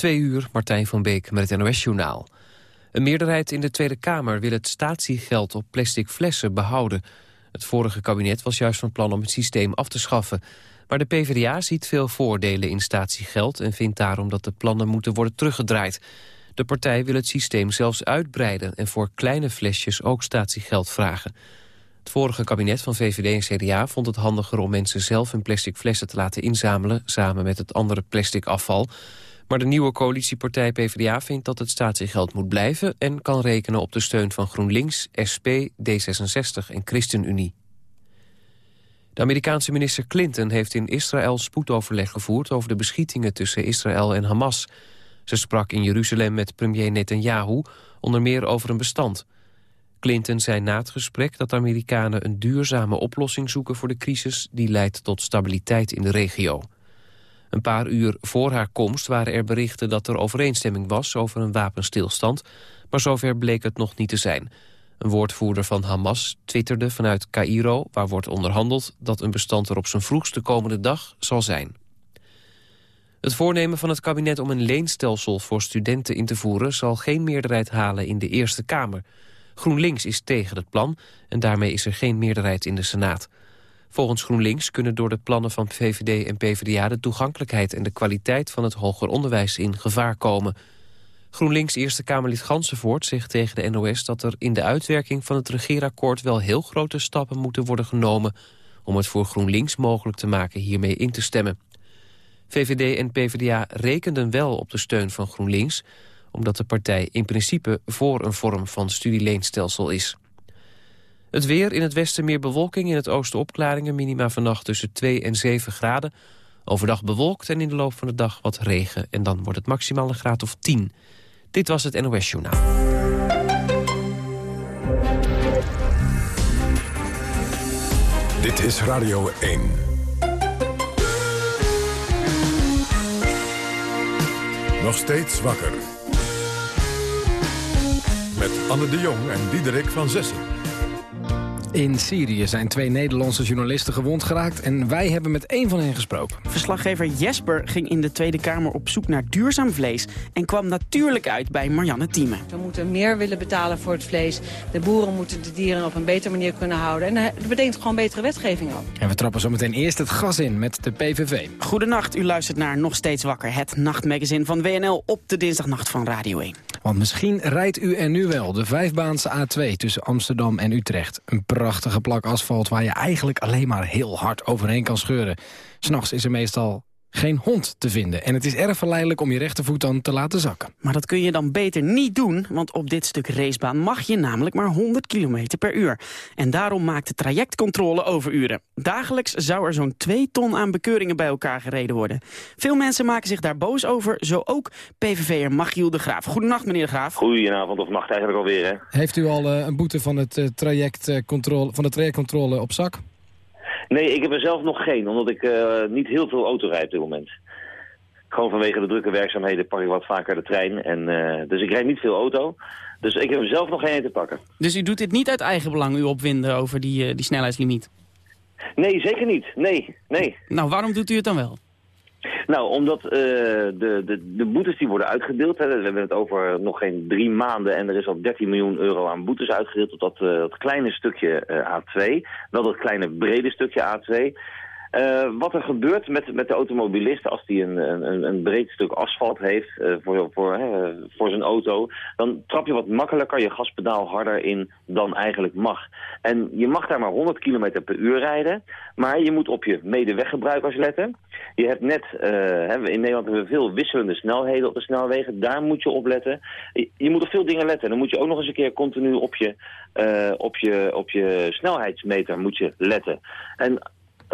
Twee uur, Martijn van Beek met het NOS-journaal. Een meerderheid in de Tweede Kamer wil het statiegeld op plastic flessen behouden. Het vorige kabinet was juist van plan om het systeem af te schaffen. Maar de PvdA ziet veel voordelen in statiegeld... en vindt daarom dat de plannen moeten worden teruggedraaid. De partij wil het systeem zelfs uitbreiden... en voor kleine flesjes ook statiegeld vragen. Het vorige kabinet van VVD en CDA vond het handiger om mensen zelf hun plastic flessen te laten inzamelen, samen met het andere plastic afval. Maar de nieuwe coalitiepartij PvdA vindt dat het statiegeld moet blijven en kan rekenen op de steun van GroenLinks, SP, D66 en ChristenUnie. De Amerikaanse minister Clinton heeft in Israël spoedoverleg gevoerd over de beschietingen tussen Israël en Hamas. Ze sprak in Jeruzalem met premier Netanyahu, onder meer over een bestand. Clinton zei na het gesprek dat de Amerikanen een duurzame oplossing zoeken voor de crisis die leidt tot stabiliteit in de regio. Een paar uur voor haar komst waren er berichten dat er overeenstemming was over een wapenstilstand, maar zover bleek het nog niet te zijn. Een woordvoerder van Hamas twitterde vanuit Cairo, waar wordt onderhandeld, dat een bestand er op zijn vroegste komende dag zal zijn. Het voornemen van het kabinet om een leenstelsel voor studenten in te voeren zal geen meerderheid halen in de Eerste Kamer. GroenLinks is tegen het plan en daarmee is er geen meerderheid in de Senaat. Volgens GroenLinks kunnen door de plannen van VVD en PvdA... de toegankelijkheid en de kwaliteit van het hoger onderwijs in gevaar komen. GroenLinks Eerste Kamerlid Gansenvoort zegt tegen de NOS... dat er in de uitwerking van het regeerakkoord wel heel grote stappen moeten worden genomen... om het voor GroenLinks mogelijk te maken hiermee in te stemmen. VVD en PvdA rekenden wel op de steun van GroenLinks omdat de partij in principe voor een vorm van studieleenstelsel is. Het weer, in het westen meer bewolking, in het oosten opklaringen... minima vannacht tussen 2 en 7 graden. Overdag bewolkt en in de loop van de dag wat regen. En dan wordt het maximaal een graad of 10. Dit was het NOS Journaal. Dit is Radio 1. Nog steeds wakker. Met Anne de Jong en Diederik van Zessen. In Syrië zijn twee Nederlandse journalisten gewond geraakt... en wij hebben met één van hen gesproken. Verslaggever Jesper ging in de Tweede Kamer op zoek naar duurzaam vlees... en kwam natuurlijk uit bij Marianne Thieme. We moeten meer willen betalen voor het vlees. De boeren moeten de dieren op een betere manier kunnen houden. En dat betekent gewoon betere wetgeving ook. En we trappen zometeen eerst het gas in met de PVV. Goedenacht, u luistert naar Nog Steeds Wakker... het nachtmagazine van WNL op de dinsdagnacht van Radio 1. Want misschien rijdt u er nu wel de vijfbaanse A2 tussen Amsterdam en Utrecht. Een prachtige plak asfalt waar je eigenlijk alleen maar heel hard overheen kan scheuren. S'nachts is er meestal geen hond te vinden. En het is erg verleidelijk om je rechtervoet dan te laten zakken. Maar dat kun je dan beter niet doen, want op dit stuk racebaan mag je namelijk maar 100 km per uur. En daarom maakt de trajectcontrole overuren. Dagelijks zou er zo'n 2 ton aan bekeuringen bij elkaar gereden worden. Veel mensen maken zich daar boos over, zo ook PVV'er Machiel de Graaf. Goedenacht meneer de Graaf. Goedenavond of nacht eigenlijk alweer hè. Heeft u al uh, een boete van, het, uh, trajectcontrole, van de trajectcontrole op zak? Nee, ik heb er zelf nog geen, omdat ik uh, niet heel veel auto rijd op dit moment. Gewoon vanwege de drukke werkzaamheden pak ik wat vaker de trein. En, uh, dus ik rijd niet veel auto. Dus ik heb er zelf nog geen te pakken. Dus u doet dit niet uit eigen belang, u opwinden over die, uh, die snelheidslimiet? Nee, zeker niet. Nee, nee. Nou, waarom doet u het dan wel? Nou, omdat uh, de, de, de boetes die worden uitgedeeld, hè, we hebben het over nog geen drie maanden en er is al 13 miljoen euro aan boetes uitgedeeld op dat, uh, dat kleine stukje uh, A2. Wel dat kleine brede stukje A2. Uh, wat er gebeurt met, met de automobilist als die een, een, een breed stuk asfalt heeft uh, voor, voor, voor zijn auto, dan trap je wat makkelijker je gaspedaal harder in dan eigenlijk mag. En je mag daar maar 100 km per uur rijden, maar je moet op je medeweggebruikers letten. Je hebt net, in Nederland hebben we veel wisselende snelheden op de snelwegen, daar moet je op letten. Je, je moet op veel dingen letten. Dan moet je ook nog eens een keer continu op je, op je, op je snelheidsmeter moet je letten. En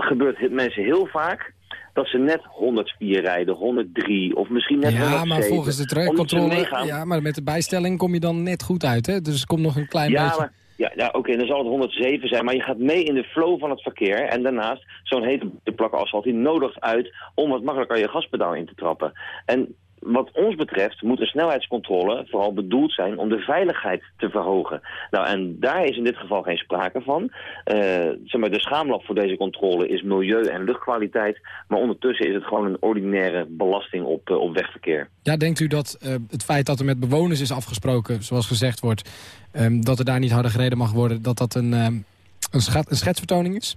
gebeurt het mensen heel vaak dat ze net 104 rijden, 103 of misschien net ja, 107. maar volgens de trajectcontrole, ja, maar met de bijstelling kom je dan net goed uit, hè? Dus komt nog een klein ja, beetje... Maar, ja, ja oké, okay, dan zal het 107 zijn, maar je gaat mee in de flow van het verkeer. En daarnaast, zo'n hete plakken asfalt, die nodigt uit om wat makkelijker je gaspedaal in te trappen. En wat ons betreft moet een snelheidscontrole vooral bedoeld zijn om de veiligheid te verhogen. Nou, en daar is in dit geval geen sprake van. Uh, zeg maar, de schaamlab voor deze controle is milieu en luchtkwaliteit. Maar ondertussen is het gewoon een ordinaire belasting op, uh, op wegverkeer. Ja, denkt u dat uh, het feit dat er met bewoners is afgesproken, zoals gezegd wordt, um, dat er daar niet harder gereden mag worden, dat dat een, um, een, een schetsvertoning is?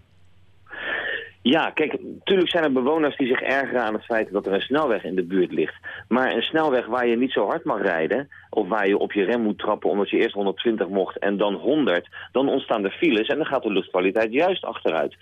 Ja, kijk, natuurlijk zijn er bewoners die zich ergeren aan het feit dat er een snelweg in de buurt ligt. Maar een snelweg waar je niet zo hard mag rijden, of waar je op je rem moet trappen omdat je eerst 120 mocht en dan 100, dan ontstaan er files en dan gaat de luchtkwaliteit juist achteruit.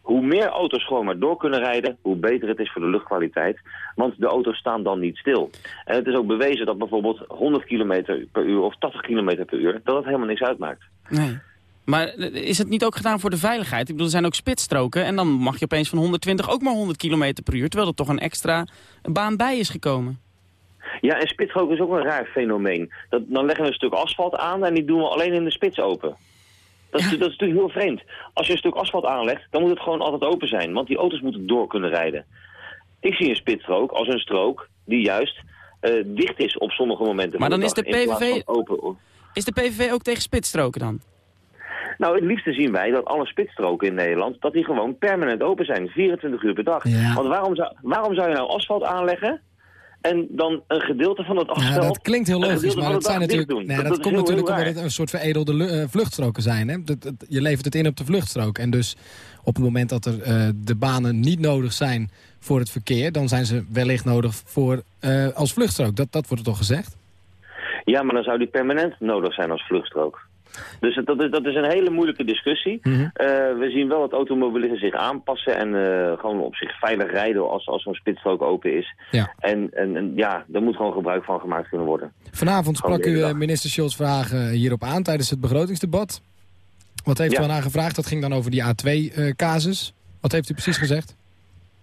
Hoe meer auto's gewoon maar door kunnen rijden, hoe beter het is voor de luchtkwaliteit. Want de auto's staan dan niet stil. En het is ook bewezen dat bijvoorbeeld 100 km per uur of 80 km per uur, dat het helemaal niks uitmaakt. Nee. Maar is het niet ook gedaan voor de veiligheid? Ik bedoel, er zijn ook spitsstroken en dan mag je opeens van 120 ook maar 100 km per uur. Terwijl er toch een extra baan bij is gekomen. Ja, en spitsstroken is ook een raar fenomeen. Dat, dan leggen we een stuk asfalt aan en die doen we alleen in de spits open. Dat, is, dat is natuurlijk heel vreemd. Als je een stuk asfalt aanlegt, dan moet het gewoon altijd open zijn. Want die auto's moeten door kunnen rijden. Ik zie een spitsstrook als een strook die juist uh, dicht is op sommige momenten. Maar dan is de PVV... Open... Is de PVV ook tegen spitsstroken dan? Nou, het liefste zien wij dat alle spitsstroken in Nederland... dat die gewoon permanent open zijn, 24 uur per dag. Want waarom zou, waarom zou je nou asfalt aanleggen... En dan een gedeelte van het asfalt... Ja, dat klinkt heel logisch, maar het zijn natuurlijk, nee, dat, dat komt natuurlijk omdat het een soort veredelde uh, vluchtstroken zijn. Hè? Dat, dat, je levert het in op de vluchtstrook. En dus op het moment dat er uh, de banen niet nodig zijn voor het verkeer... dan zijn ze wellicht nodig voor, uh, als vluchtstrook. Dat, dat wordt er toch gezegd? Ja, maar dan zou die permanent nodig zijn als vluchtstrook. Dus dat is, dat is een hele moeilijke discussie. Mhm. Eh, we zien wel dat automobilisten zich aanpassen en uh, gewoon op zich veilig rijden als, als zo'n spitsstrook open is. Ja. En, en, en, ja, daar moet gewoon gebruik van gemaakt kunnen worden. Vanavond sprak u eh, minister Schultz vragen hierop aan tijdens het begrotingsdebat. Wat heeft u aan haar gevraagd? Dat ging dan over die A2-casus. Wat heeft u precies gezegd?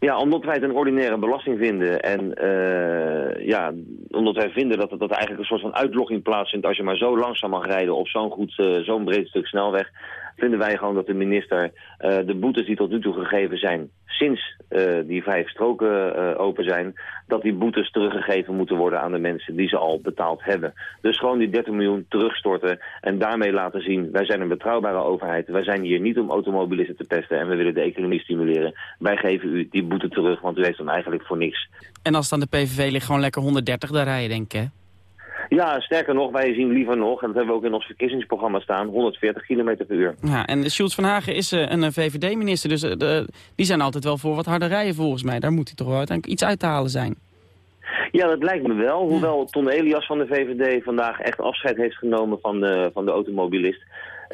Ja, omdat wij het een ordinaire belasting vinden en uh, ja, omdat wij vinden dat, dat eigenlijk een soort van uitlogging plaatsvindt als je maar zo langzaam mag rijden op zo'n goed, uh, zo'n breed stuk snelweg, vinden wij gewoon dat de minister uh, de boetes die tot nu toe gegeven zijn, sinds uh, die vijf stroken uh, open zijn, dat die boetes teruggegeven moeten worden aan de mensen die ze al betaald hebben. Dus gewoon die 30 miljoen terugstorten en daarmee laten zien, wij zijn een betrouwbare overheid. Wij zijn hier niet om automobilisten te pesten en we willen de economie stimuleren. Wij geven u die boete terug, want u heeft hem eigenlijk voor niks. En als dan de PVV ligt gewoon lekker 130 daar rijden, denk ik, hè? Ja, sterker nog, wij zien liever nog, en dat hebben we ook in ons verkiezingsprogramma staan, 140 km per uur. Ja, en Schultz van Hagen is uh, een VVD-minister, dus de, die zijn altijd wel voor wat harder rijden volgens mij. Daar moet hij toch wel uiteindelijk iets uit te halen zijn. Ja, dat lijkt me wel. Hoewel Ton Elias van de VVD vandaag echt afscheid heeft genomen van de, van de automobilist.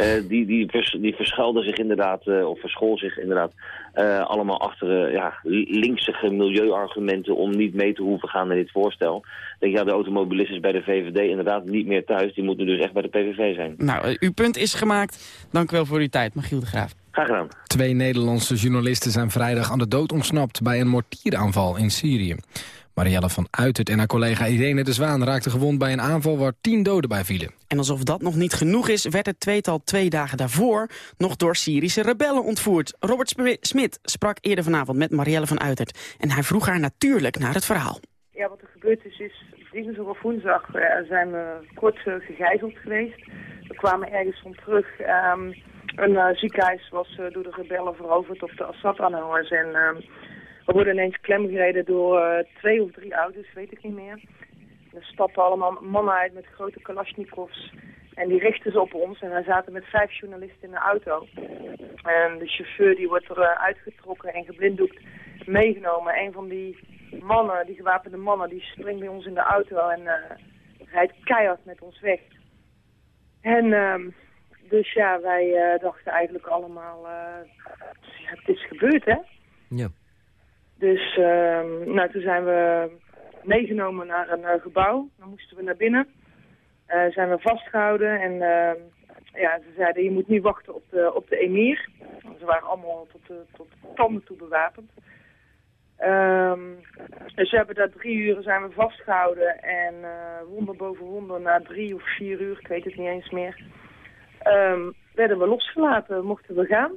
Uh, die, die, vers, die verschuilde zich inderdaad, uh, of verschool zich inderdaad, uh, allemaal achter ja, linksige milieuargumenten om niet mee te hoeven gaan in dit voorstel. Ik denk, ja, de automobilist is bij de VVD inderdaad niet meer thuis. Die moet nu dus echt bij de PVV zijn. Nou, uw punt is gemaakt. Dank u wel voor uw tijd, Magiel de Graaf. Graag gedaan. Twee Nederlandse journalisten zijn vrijdag aan de dood ontsnapt bij een mortieraanval in Syrië. Marielle van Uitert en haar collega Irene de Zwaan raakten gewond bij een aanval waar tien doden bij vielen. En alsof dat nog niet genoeg is, werd het tweetal twee dagen daarvoor nog door Syrische rebellen ontvoerd. Robert Smit sprak eerder vanavond met Marielle van Uitert en hij vroeg haar natuurlijk naar het verhaal. Ja, wat er gebeurd is, is dinsdag of woensdag uh, zijn we kort uh, gegijzeld geweest. We kwamen ergens van terug. Um, een uh, ziekenhuis was door de rebellen veroverd op de Assad-aanhangers en... Um, we worden ineens klemgereden door uh, twee of drie auto's, weet ik niet meer. Er stappen allemaal mannen uit met grote kalasjnikovs. En die richten ze op ons. En wij zaten met vijf journalisten in de auto. En de chauffeur die wordt er uh, uitgetrokken en geblinddoekt meegenomen. Een van die mannen, die gewapende mannen, die springt bij ons in de auto en uh, rijdt keihard met ons weg. En um, dus ja, wij dachten eigenlijk allemaal, het is gebeurd hè. Ja. Dus uh, nou, toen zijn we meegenomen naar een uh, gebouw. Dan moesten we naar binnen. Uh, zijn we vastgehouden en uh, ja, ze zeiden je moet niet wachten op de, op de emir. Ze waren allemaal tot de, tot de tanden toe bewapend. Um, dus we hebben daar drie uur zijn we vastgehouden en wonder boven wonder na drie of vier uur, ik weet het niet eens meer, werden we losgelaten, mochten we gaan.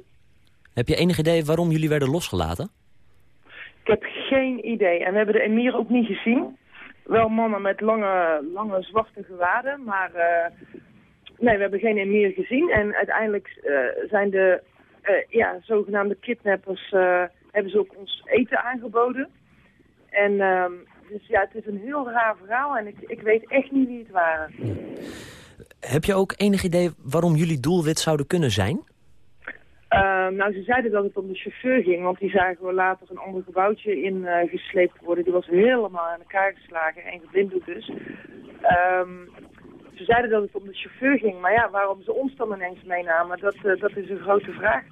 Heb je enig idee waarom jullie werden losgelaten? Ik heb geen idee. En we hebben de emir ook niet gezien. wel mannen met lange, lange zwarte gewaden, maar nee, we hebben geen emir gezien. En uiteindelijk zijn de ja, zogenaamde kidnappers, hebben ze ook ons eten aangeboden. En ehm, dus ja, het is een heel raar verhaal en ik, ik weet echt niet wie het waren. Heb je ook enig idee waarom jullie doelwit zouden kunnen zijn? Uh, nou, ze zeiden dat het om de chauffeur ging, want die zagen we later een ander gebouwtje in uh, gesleept worden. Die was helemaal aan elkaar geslagen en geblinddoekt dus. Um, ze zeiden dat het om de chauffeur ging, maar ja, waarom ze ons dan ineens meenamen, dat, uh, dat is een grote vraag.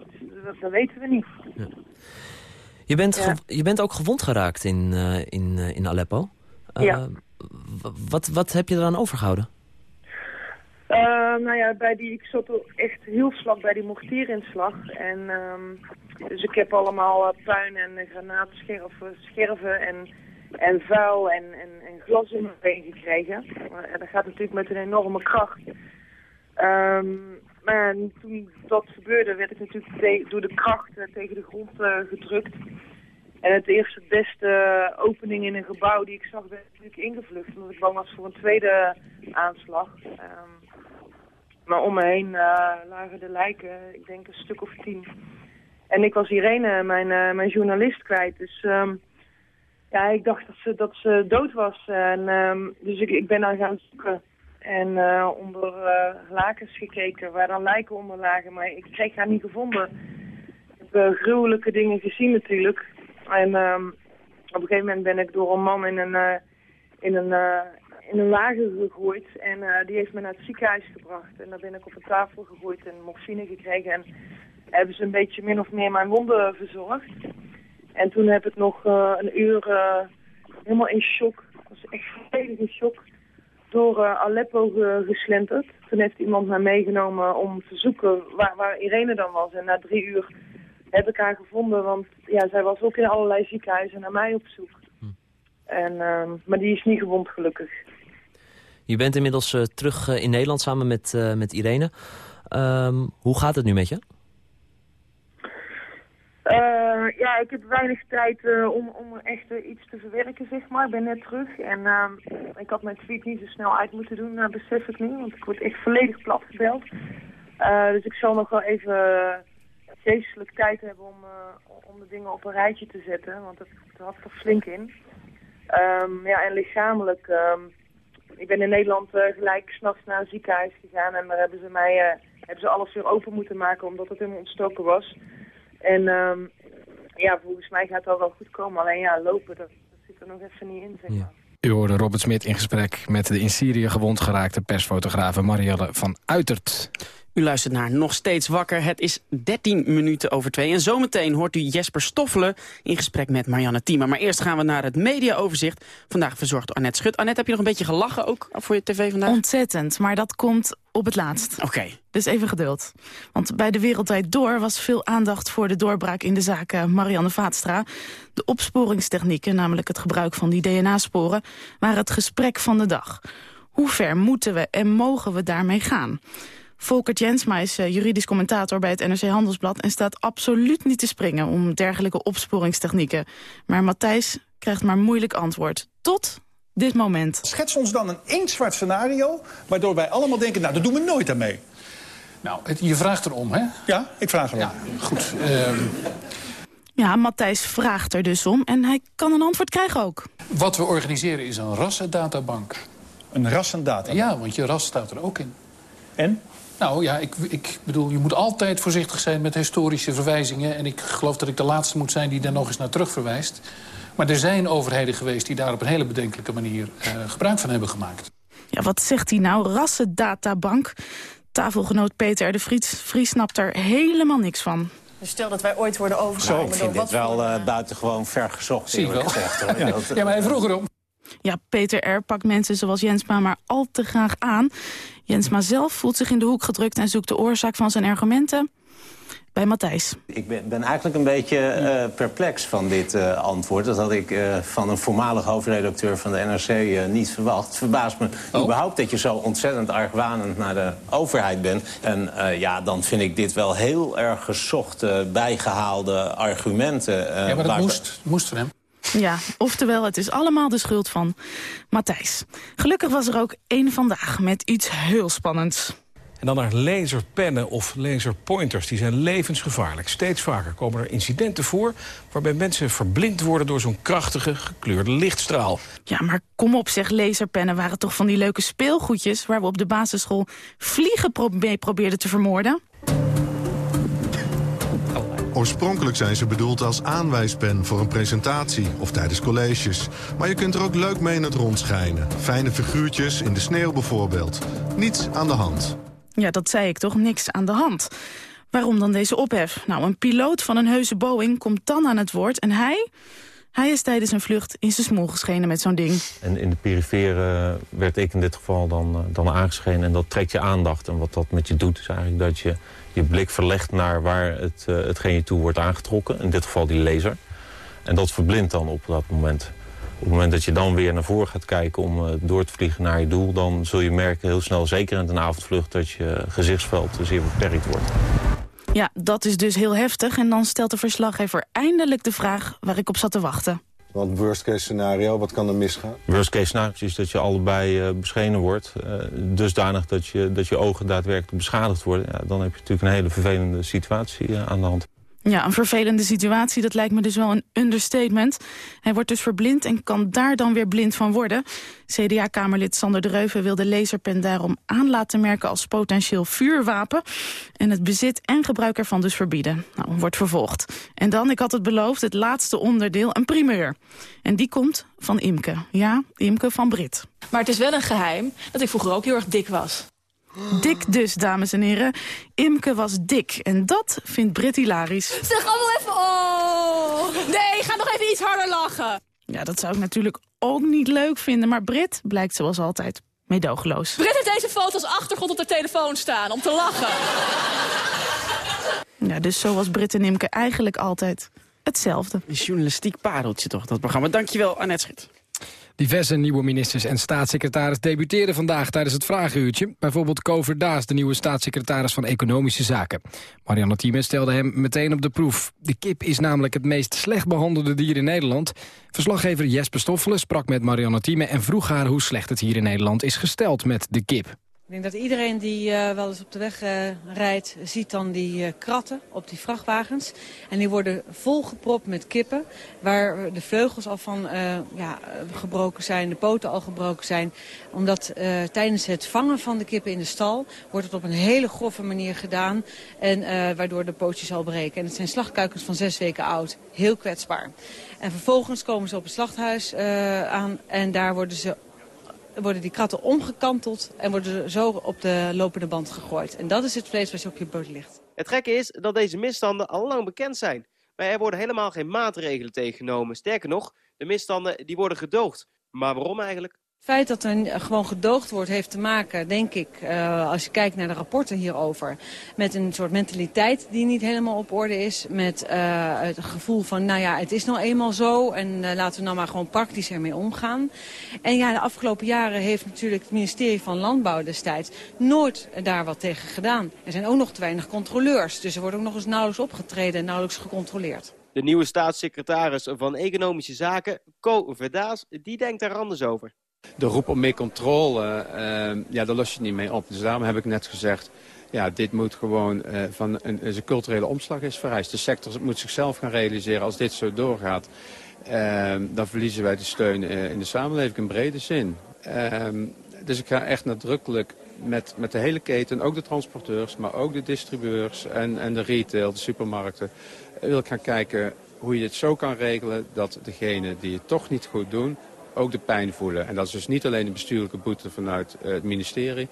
Dat, dat weten we niet. Ja. Je, bent je bent ook gewond geraakt in, uh, in, in Aleppo. ja. Wat, wat heb je eraan overgehouden? Uh, nou ja, bij die, ik zat echt heel vlak bij die mortierinslag. En, um, dus ik heb allemaal uh, puin en granaatscherven scherven en, en vuil en, en, en glas in mijn been gekregen. Uh, dat gaat natuurlijk met een enorme kracht. Um, maar toen dat gebeurde werd ik natuurlijk door de kracht tegen de grond gedrukt. En het eerste beste opening in een gebouw die ik zag werd natuurlijk ingevlucht. Omdat ik bang was voor een tweede aanslag. Um, maar om me heen uh, lagen de lijken, ik denk een stuk of tien. En ik was Irene, mijn, uh, mijn journalist, kwijt. Dus um, ja, ik dacht dat ze, dat ze dood was. En, um, dus ik, ik ben haar gaan zoeken. En uh, onder lakens gekeken waar dan lijken onder lagen. Maar ik kreeg haar niet gevonden. Ik heb gruwelijke dingen gezien natuurlijk. En um, op een gegeven moment ben ik door een man in een, in een, in een wagen gegooid. En uh, die heeft me naar het ziekenhuis gebracht. En daar ben ik op een tafel gegooid en morfine gekregen. En hebben ze een beetje min of meer mijn wonden verzorgd. En toen heb ik nog uh, een uur uh, helemaal in shock. Was echt volledig in shock. Door Aleppo ge geslenterd. Toen heeft iemand mij meegenomen om te zoeken waar, waar Irene dan was. En na drie uur heb ik haar gevonden. Want ja, zij was ook in allerlei ziekenhuizen naar mij op zoek. En, maar die is niet gewond gelukkig. Je bent inmiddels uh, terug uh, in Nederland samen met, uh, met Irene. Um, hoe gaat het nu met je? ja, ik heb weinig tijd om, om echt iets te verwerken, zeg maar. Ik ben net terug en ehm, ik had mijn tweet niet zo snel uit moeten doen, besef ik nu. Want ik word echt volledig plat gebeld. dus ik zal nog wel even geestelijk tijd hebben om, om de dingen op een rijtje te zetten. Want dat, dat had er flink in. Um, ja, en lichamelijk ik ben in Nederland uh, gelijk s'nachts naar een ziekenhuis gegaan en daar hebben ze mij uh, hebben ze alles weer open moeten maken omdat het helemaal ontstoken was. En um, ja, volgens mij gaat het al wel goed komen. Alleen ja, lopen, dat, dat zit er nog even niet in, zeg maar. Ja. U hoorde Robert Smit in gesprek met de in Syrië gewond geraakte persfotografe Marielle van Uitert. U luistert naar Nog Steeds Wakker. Het is 13 minuten over twee. En zometeen hoort u Jesper Stoffelen in gesprek met Marianne Thieme. Maar eerst gaan we naar het mediaoverzicht. Vandaag verzorgd door Annette Schut. Annette, heb je nog een beetje gelachen ook voor je tv vandaag? Ontzettend, maar dat komt op het laatst. Oké. Okay. Dus even geduld. Want bij de Wereldtijd Door was veel aandacht voor de doorbraak in de zaak Marianne Vaatstra. De opsporingstechnieken, namelijk het gebruik van die DNA-sporen, waren het gesprek van de dag. Hoe ver moeten we en mogen we daarmee gaan? Volker Jensma is uh, juridisch commentator bij het NRC Handelsblad... en staat absoluut niet te springen om dergelijke opsporingstechnieken. Maar Matthijs krijgt maar moeilijk antwoord. Tot dit moment. Schets ons dan een inktzwart scenario... waardoor wij allemaal denken, nou, dat doen we nooit aan mee. Nou, het, je vraagt erom, hè? Ja, ik vraag erom. Ja, goed. Um... Ja, Matthijs vraagt er dus om en hij kan een antwoord krijgen ook. Wat we organiseren is een rassendatabank. Een rassendatabank? Ja, want je ras staat er ook in. En? Nou ja, ik, ik bedoel, je moet altijd voorzichtig zijn met historische verwijzingen. En ik geloof dat ik de laatste moet zijn die daar nog eens naar terug verwijst. Maar er zijn overheden geweest die daar op een hele bedenkelijke manier uh, gebruik van hebben gemaakt. Ja, wat zegt hij nou? Rassendatabank. Tafelgenoot Peter R. de Vries, Vries snapt er helemaal niks van. Dus stel dat wij ooit worden overgenomen Zo, ik vind dit wel uh, buitengewoon ver gezocht, Zie wel. Gezegd, hoor. ja. ja, maar hij vroeg erom. Ja, Peter R. pakt mensen zoals Jensma maar al te graag aan. Jensma zelf voelt zich in de hoek gedrukt en zoekt de oorzaak van zijn argumenten bij Matthijs. Ik ben, ben, eigenlijk een beetje uh, perplex van dit uh, antwoord. Dat had ik uh, van een voormalig hoofdredacteur van de NRC niet verwacht. Het verbaast me oh. überhaupt dat je zo ontzettend argwanend naar de overheid bent. En ja, dan vind ik dit wel heel erg gezochte, bijgehaalde argumenten. ja, maar dat moest, moest van hem. Ja, oftewel, het is allemaal de schuld van Matthijs. Gelukkig was er ook één vandaag met iets heel spannends. En dan naar laserpennen of laserpointers. Die zijn levensgevaarlijk. Steeds vaker komen er incidenten voor... waarbij mensen verblind worden door zo'n krachtige, gekleurde lichtstraal. Ja, maar kom op zeg, laserpennen waren toch van die leuke speelgoedjes... waar we op de basisschool vliegen mee probeerden te vermoorden? Oorspronkelijk zijn ze bedoeld als aanwijspen voor een presentatie of tijdens colleges. Maar je kunt er ook leuk mee in het rond schijnen. Fijne figuurtjes in de sneeuw bijvoorbeeld. Niets aan de hand. Ja, dat zei ik toch, niks aan de hand. Waarom dan deze ophef? Nou, een piloot van een heuse Boeing komt dan aan het woord en hij... Hij is tijdens een vlucht in zijn smoel geschenen met zo'n ding. En in de perifere werd ik in dit geval dan, eh, dan aangeschenen. En dat trekt je aandacht. En wat dat met je doet is eigenlijk dat je je blik verlegt naar waar het, uh, hetgeen je toe wordt aangetrokken. In dit geval die laser. En dat verblindt dan op dat moment. Op het moment dat je dan weer naar voren gaat kijken om uh, door te vliegen naar je doel... dan zul je merken heel snel, zeker in een avondvlucht... dat je gezichtsveld zeer beperkt wordt. Ja, dat is dus heel heftig. En dan stelt de verslaggever eindelijk de vraag waar ik op zat te wachten. Want worst case scenario, wat kan er misgaan? Worst case scenario is dat je allebei uh, beschenen wordt. Uh, dusdanig dat je, dat je ogen daadwerkelijk beschadigd worden. Ja, dan heb je natuurlijk een hele vervelende situatie uh, aan de hand. Ja, een vervelende situatie, dat lijkt me dus wel een understatement. Hij wordt dus verblind en kan daar dan weer blind van worden. CDA-kamerlid Sander de wil de laserpen daarom aan laten merken als potentieel vuurwapen. En het bezit en gebruik ervan dus verbieden. Nou, wordt vervolgd. En dan, ik had het beloofd, het laatste onderdeel, een primeur. En die komt van Imke. Ja, Imke van Brit. Maar het is wel een geheim dat ik vroeger ook heel erg dik was. Dik dus, dames en heren. Imke was dik. En dat vindt Brit hilarisch. Zeg allemaal even oh. Nee, ga nog even iets harder lachen. Ja, dat zou ik natuurlijk ook niet leuk vinden. Maar Brit blijkt zoals altijd meedogenloos. Brit heeft deze foto als achtergrond op de telefoon staan om te lachen. Ja, dus zo was Brit en Imke eigenlijk altijd hetzelfde. Een journalistiek pareltje toch, dat programma. Dankjewel, Annette Schut. Diverse nieuwe ministers en staatssecretaris debuteerden vandaag tijdens het vragenuurtje. Bijvoorbeeld Kover Daas, de nieuwe staatssecretaris van Economische Zaken. Marianne Thieme stelde hem meteen op de proef. De kip is namelijk het meest slecht behandelde dier in Nederland. Verslaggever Jesper Stoffelen sprak met Marianne Thieme en vroeg haar hoe slecht het hier in Nederland is gesteld met de kip. Ik denk dat iedereen die uh, wel eens op de weg uh, rijdt, ziet dan die uh, kratten op die vrachtwagens. En die worden volgepropt met kippen, waar de vleugels al van ja, gebroken zijn, de poten al gebroken zijn. Omdat tijdens het vangen van de kippen in de stal wordt het op een hele grove manier gedaan. En waardoor de pootjes al breken. En het zijn slagkuikens van zes weken oud, heel kwetsbaar. En vervolgens komen ze op het slachthuis aan en daar worden ze worden die kratten omgekanteld en worden zo op de lopende band gegooid. En dat is het vlees wat je op je boot ligt. Het gekke is dat deze misstanden al lang bekend zijn. Maar er worden helemaal geen maatregelen tegengenomen. Sterker nog, de misstanden die worden gedoogd. Maar waarom eigenlijk? Het feit dat er gewoon gedoogd wordt heeft te maken, denk ik, uh, als je kijkt naar de rapporten hierover, met een soort mentaliteit die niet helemaal op orde is. Met uh, het gevoel van, nou ja, het is nou eenmaal zo en uh, laten we nou maar gewoon praktisch ermee omgaan. En ja, de afgelopen jaren heeft natuurlijk het ministerie van Landbouw destijds nooit daar wat tegen gedaan. Er zijn ook nog te weinig controleurs, dus er wordt ook nog eens nauwelijks opgetreden en nauwelijks gecontroleerd. De nieuwe staatssecretaris van Economische Zaken, Co Verdaas, die denkt daar anders over. De roep om meer controle, uh, ja, daar los je niet mee op. Dus daarom heb ik net gezegd, ja, dit moet gewoon uh, van een, een culturele omslag is vereist. De sector moet zichzelf gaan realiseren als dit zo doorgaat. Uh, dan verliezen wij de steun uh, in de samenleving in brede zin. Ehm, dus ik ga echt nadrukkelijk met, met de hele keten, ook de transporteurs, maar ook de distribueurs en, en de retail, de supermarkten, wil ik gaan kijken hoe je dit zo kan regelen dat degenen die het toch niet goed doen, ook de pijn voelen. En dat is dus niet alleen de bestuurlijke boete vanuit uh, het ministerie...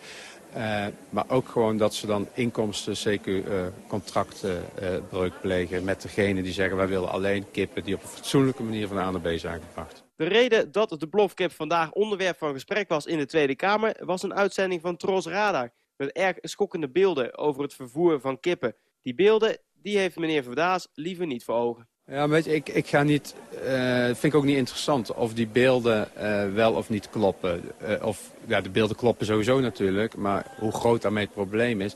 Uh, maar ook gewoon dat ze dan inkomsten, CQ, uh, contractbreuk uh, plegen met degene die zeggen... wij willen alleen kippen die op een fatsoenlijke manier van A naar B zijn gebracht. De reden dat de blofkip vandaag onderwerp van gesprek was in de Tweede Kamer... was een uitzending van Tros Radar met erg schokkende beelden over het vervoer van kippen. Die beelden die heeft meneer Verdaas liever niet voor ogen. Ja, weet je, ik, ik ga niet, uh, vind ik ook niet interessant of die beelden uh, wel of niet kloppen. Uh, of, ja, de beelden kloppen sowieso natuurlijk, maar hoe groot daarmee het probleem is.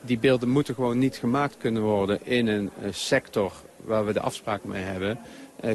die beelden moeten gewoon niet gemaakt kunnen worden in een sector waar we de afspraak mee hebben.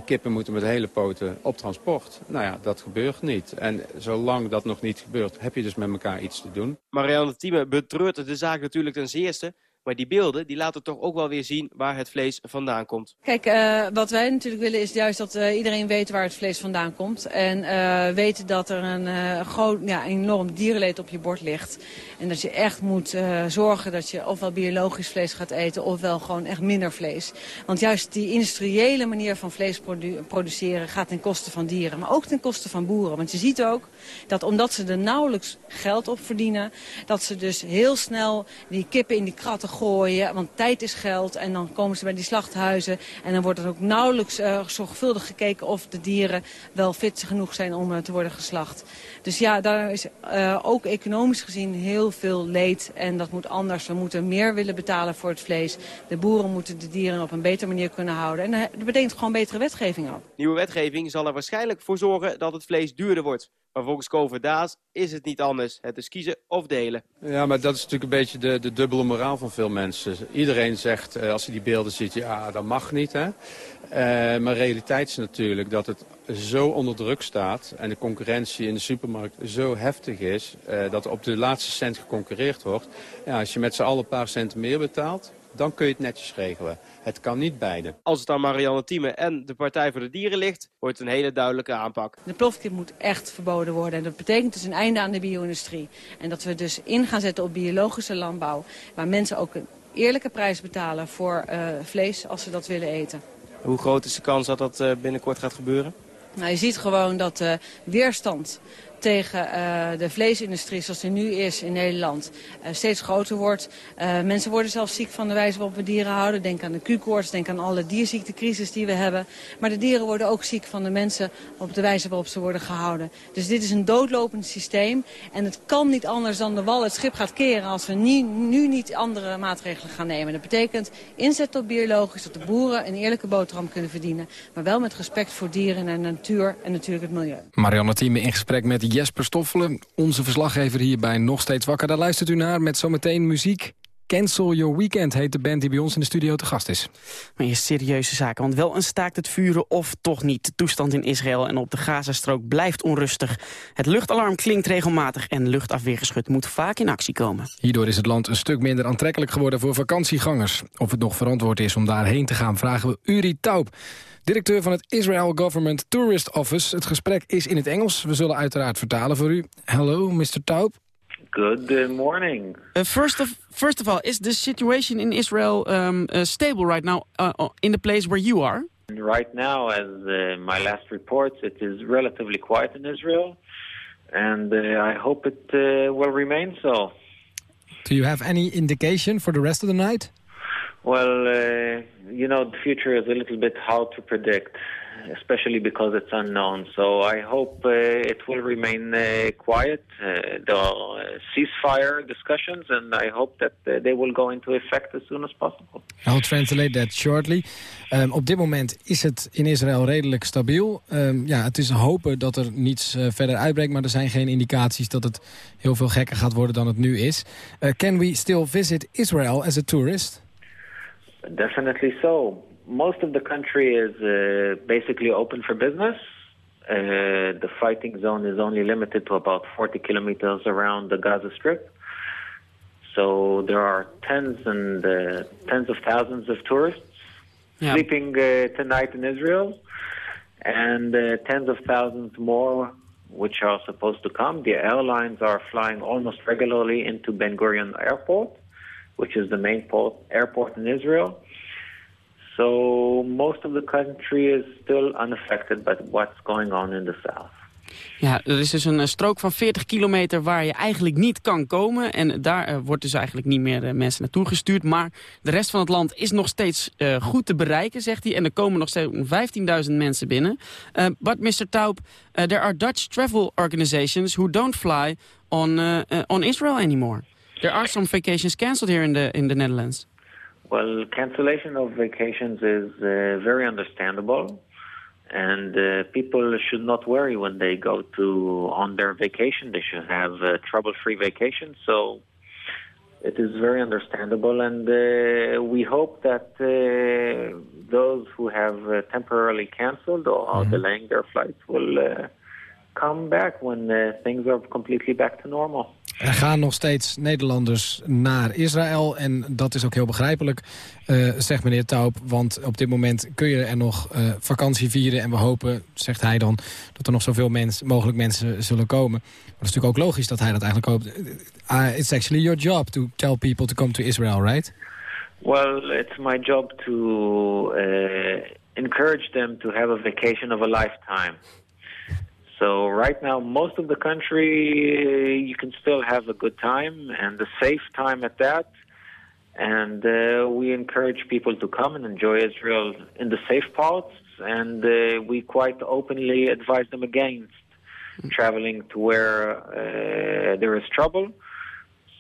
Kippen moeten met hele poten op transport. Nou ja, dat gebeurt niet. En zolang dat nog niet gebeurt, heb je dus met elkaar iets te doen. Marianne Thieme betreurt de zaak natuurlijk ten zeerste. Maar die beelden die laten toch ook wel weer zien waar het vlees vandaan komt. Kijk, uh, wat wij natuurlijk willen is juist dat uh, iedereen weet waar het vlees vandaan komt. En uh, weet dat er een groot, ja, enorm dierenleed op je bord ligt. En dat je echt moet zorgen dat je ofwel biologisch vlees gaat eten ofwel gewoon echt minder vlees. Want juist die industriële manier van vlees produ produceren gaat ten koste van dieren. Maar ook ten koste van boeren. Want je ziet ook dat omdat ze er nauwelijks geld op verdienen... dat ze dus heel snel die kippen in die kratten gooien. Want tijd is geld. En dan komen ze bij die slachthuizen. En dan wordt er ook nauwelijks uh, zorgvuldig gekeken of de dieren wel fit genoeg zijn om uh, te worden geslacht. Dus ja, daar is uh, ook economisch gezien heel veel leed. En dat moet anders. We moeten meer willen betalen voor het vlees. De boeren moeten de dieren op een betere manier kunnen houden. En dat betekent gewoon betere wetgeving ook. Nieuwe wetgeving zal er waarschijnlijk voor zorgen dat het vlees duurder wordt. Maar volgens Kover Daas is het niet anders. Het is kiezen of delen. Ja, maar dat is natuurlijk een beetje de, de dubbele moraal van veel mensen. Iedereen zegt, uh, als hij die beelden ziet, ja, dat mag niet. Hè? Uh, maar realiteit is natuurlijk dat het zo onder druk staat... en de concurrentie in de supermarkt zo heftig is... Uh, dat op de laatste cent geconcurreerd wordt. Ja, als je met z'n allen een paar centen meer betaalt, dan kun je het netjes regelen. Het kan niet beide. Als het aan Marianne Thieme en de Partij voor de Dieren ligt, wordt het een hele duidelijke aanpak. De plofkip moet echt verboden worden. En dat betekent dus een einde aan de bio-industrie. En dat we dus in gaan zetten op biologische landbouw. Waar mensen ook een eerlijke prijs betalen voor uh, vlees als ze dat willen eten. Hoe groot is de kans dat dat uh, binnenkort gaat gebeuren? Nou, je ziet gewoon dat de uh, weerstand tegen uh, de vleesindustrie zoals die nu is in Nederland uh, steeds groter wordt. Uh, mensen worden zelfs ziek van de wijze waarop we dieren houden. Denk aan de Q-koorts, denk aan alle dierziektecrisis die we hebben. Maar de dieren worden ook ziek van de mensen op de wijze waarop ze worden gehouden. Dus dit is een doodlopend systeem. En het kan niet anders dan de wal het schip gaat keren als we nu niet andere maatregelen gaan nemen. Dat betekent inzet op biologisch, dat de boeren een eerlijke boterham kunnen verdienen. Maar wel met respect voor dieren en natuur en natuurlijk het milieu. Marianne Thieme in gesprek met Jesper Stoffelen, onze verslaggever hier bij Nog Steeds Wakker. Daar luistert u naar met zometeen muziek. Cancel Your Weekend heet de band die bij ons in de studio te gast is. Maar je serieuze zaken, want wel een staakt het vuren of toch niet. De toestand in Israël en op de Gazastrook blijft onrustig. Het luchtalarm klinkt regelmatig en luchtafweergeschut moet vaak in actie komen. Hierdoor is het land een stuk minder aantrekkelijk geworden voor vakantiegangers. Of het nog verantwoord is om daarheen te gaan, vragen we Uri Taub. Directeur van het Israel Government Tourist Office. Het gesprek is in het Engels. We zullen uiteraard vertalen voor u. Hello, Mr. Taub. Good morning. Uh, first of first of all, is the situation in Israel um, uh, stable right now uh, in the place where you are? Right now, as uh, my last reports, it is relatively quiet in Israel, and uh, I hope it uh, will remain so. Do you have any indication for the rest of the night? Well, you know, the future is a little bit hard to predict. especially because it's unknown. So I hope uh, it will remain uh, quiet. Uh, there are ceasefire discussions, and I hope that they will go into effect as soon as possible. I'll translate that shortly. Um, op dit moment is het in Israël redelijk stabiel. Um, ja, het is hopen dat er niets uh, verder uitbreekt, maar er zijn geen indicaties dat het heel veel gekker gaat worden dan het nu is. Uh, can we still visit Israel as a tourist? Definitely so. most of the country is uh, basically open for business. Uh, the fighting zone is only limited to about 40 kilometers around the Gaza Strip. So there are tens and uh, tens of thousands of tourists yeah. sleeping uh, tonight in Israel, and uh, tens of thousands more which are supposed to come. The airlines are flying almost regularly into Ben Gurion Airport, which is the main port, airport in Israel. So most of the country is still unaffected by what's going on in the south. Ja, er is dus een strook van 40 kilometer waar je eigenlijk niet kan komen. En daar uh, wordt dus eigenlijk niet meer uh, mensen naartoe gestuurd. Maar de rest van het land is nog steeds goed te bereiken, zegt hij. En er komen nog steeds 15.000 mensen binnen. but Mr. Taub, there are Dutch travel organizations who don't fly on, on Israel anymore. There are some vacations cancelled here in the, in the Netherlands. Well, cancellation of vacations is uh, very understandable, and uh, people should not worry when they go to on their vacation. They should have a trouble-free vacation. So it is very understandable, and uh, we hope that uh, those who have uh, temporarily canceled or are delaying their flights will uh, come back when uh, things are completely back to normal. Er gaan nog steeds Nederlanders naar Israël. En dat is ook heel begrijpelijk, eh, zegt meneer Taub. Want op dit moment kun je er nog eh, vakantie vieren. En we hopen, zegt hij dan, dat er nog zoveel mens, mogelijk mensen zullen komen. Maar dat is natuurlijk ook logisch dat hij dat eigenlijk hoopt. Uh, it's actually your job to tell people to come to Israel, right? Well, it's my job to encourage them to have a vacation of a lifetime. So right now, most of the country, you can still have a good time and a safe time at that. And uh, we encourage people to come and enjoy Israel in the safe parts. And uh, we quite openly advise them against traveling to where uh, there is trouble.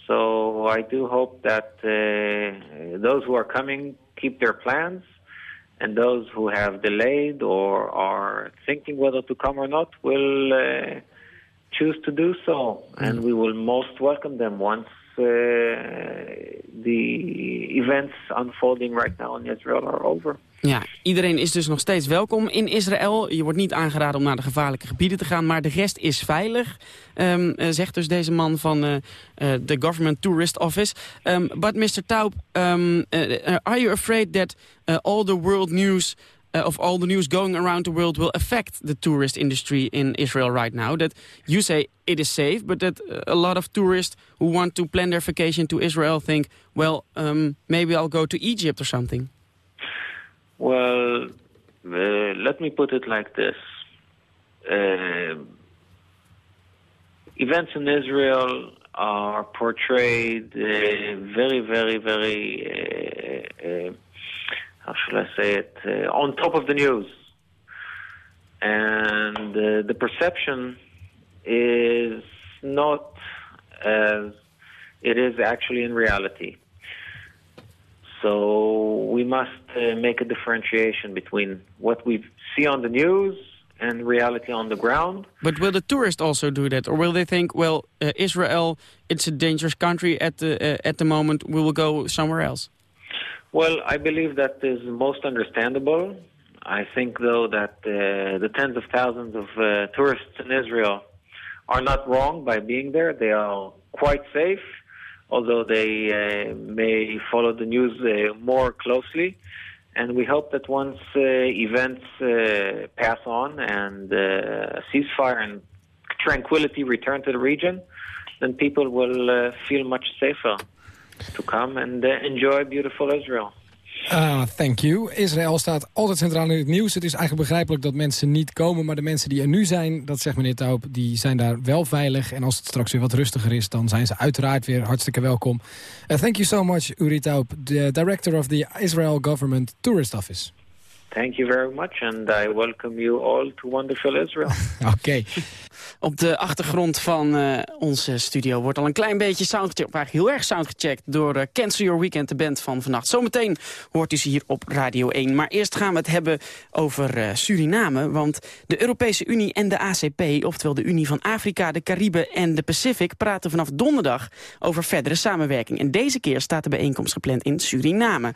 So I do hope that uh, those who are coming keep their plans and those who have delayed or are thinking whether to come or not will uh, choose to do so, and we will most welcome them once uh, the events unfolding right now in Israel are over. Ja, iedereen is dus nog steeds welkom in Israël. Je wordt niet aangeraden om naar de gevaarlijke gebieden te gaan, maar de rest is veilig, um, uh, zegt dus deze man van de uh, uh, Government Tourist Office. Um, but Mr. Taub, um, are you afraid that all the world news of all the news going around the world will affect the tourist industry in Israel right now? That you say it is safe, but that a lot of tourists who want to plan their vacation to Israel think, well, maybe I'll go to Egypt or something. Well, uh, let me put it like this. Uh, events in Israel are portrayed uh, very, very, very, how shall I say it, on top of the news. And the perception is not as it is actually in reality. So we must uh, make a differentiation between what we see on the news and reality on the ground. But will the tourists also do that, or will they think, well, uh, Israel, it's a dangerous country at the uh, at the moment. We will go somewhere else. Well, I believe that is most understandable. I think, though, that uh, the tens of thousands of uh, tourists in Israel are not wrong by being there. They are quite safe although they uh, may follow the news uh, more closely. And we hope that once uh, events pass on and ceasefire and tranquility return to the region, then people will feel much safer to come and enjoy beautiful Israel. Ah, thank you. Israël staat altijd centraal in het nieuws. Het is eigenlijk begrijpelijk dat mensen niet komen... maar de mensen die er nu zijn, dat zegt meneer Taub, die zijn daar wel veilig. En als het straks weer wat rustiger is, dan zijn ze uiteraard weer hartstikke welkom. Uh, thank you so much, Uri Taub, the director of the Israel Government Tourist Office. Thank you very much and I welcome you all to wonderful Israel. Oké. Op de achtergrond van uh, onze studio wordt al een klein beetje soundgecheckt, eigenlijk heel erg soundgecheckt door uh, Cancel Your Weekend, de band van vannacht. Zometeen hoort u ze hier op Radio 1. Maar eerst gaan we het hebben over uh, Suriname, want de Europese Unie en de ACP, oftewel de Unie van Afrika, de Cariben en de Pacific, praten vanaf donderdag over verdere samenwerking. En deze keer staat de bijeenkomst gepland in Suriname.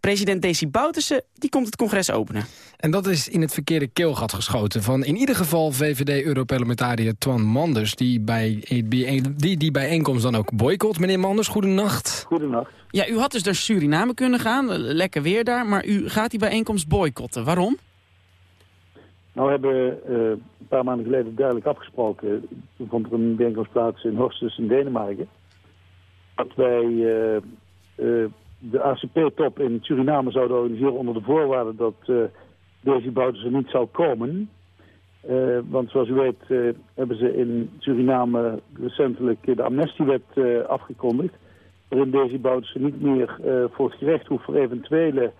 President Desi Bouterse die komt het congres openen. En dat is in het verkeerde keelgat geschoten van in ieder geval VVD-Europarlementariër Twan Manders... Die, bij, die die bijeenkomst dan ook boycott. Meneer Manders, goedenacht. Goedenacht. Ja, u had dus naar Suriname kunnen gaan, lekker weer daar... maar u gaat die bijeenkomst boycotten. Waarom? Nou, we hebben uh, een paar maanden geleden duidelijk afgesproken... toen vond er een bijeenkomst plaats in Horstus in Denemarken... dat wij... Uh, uh, de ACP-top in Suriname zouden organiseren onder de voorwaarde dat uh, Desi Bouterse niet zou komen. Uh, want zoals u weet uh, hebben ze in Suriname recentelijk de amnestiewet afgekondigd. Waarin Desi Bouterse niet meer voor het gerecht hoeft voor eventuele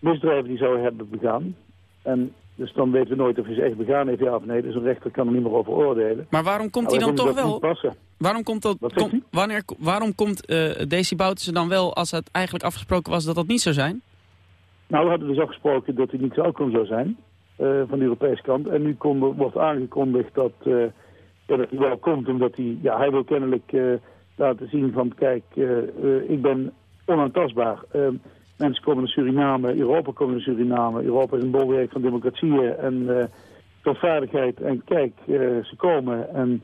misdrijven die zou hebben begaan. En dus dan weten we nooit of hij ze echt begaan heeft, ja of nee. Dus een rechter kan er niet meer over oordelen. Maar waarom komt hij dan toch wel? Waarom komt dat? Kom, wanneer, waarom komt uh, Desi Bouterse dan wel als het eigenlijk afgesproken was dat dat niet zou zijn? Nou, we hadden dus afgesproken dat hij niet welkom zou zijn uh, van de Europese kant. En nu wordt aangekondigd dat, uh, dat hij wel komt omdat hij, ja, hij wil kennelijk laten zien van, kijk, ik ben onaantastbaar. mensen komen naar Suriname, Europa komt naar Suriname. Europa is een bolwerk van democratieën en rechtvaardigheid. En kijk, ze komen en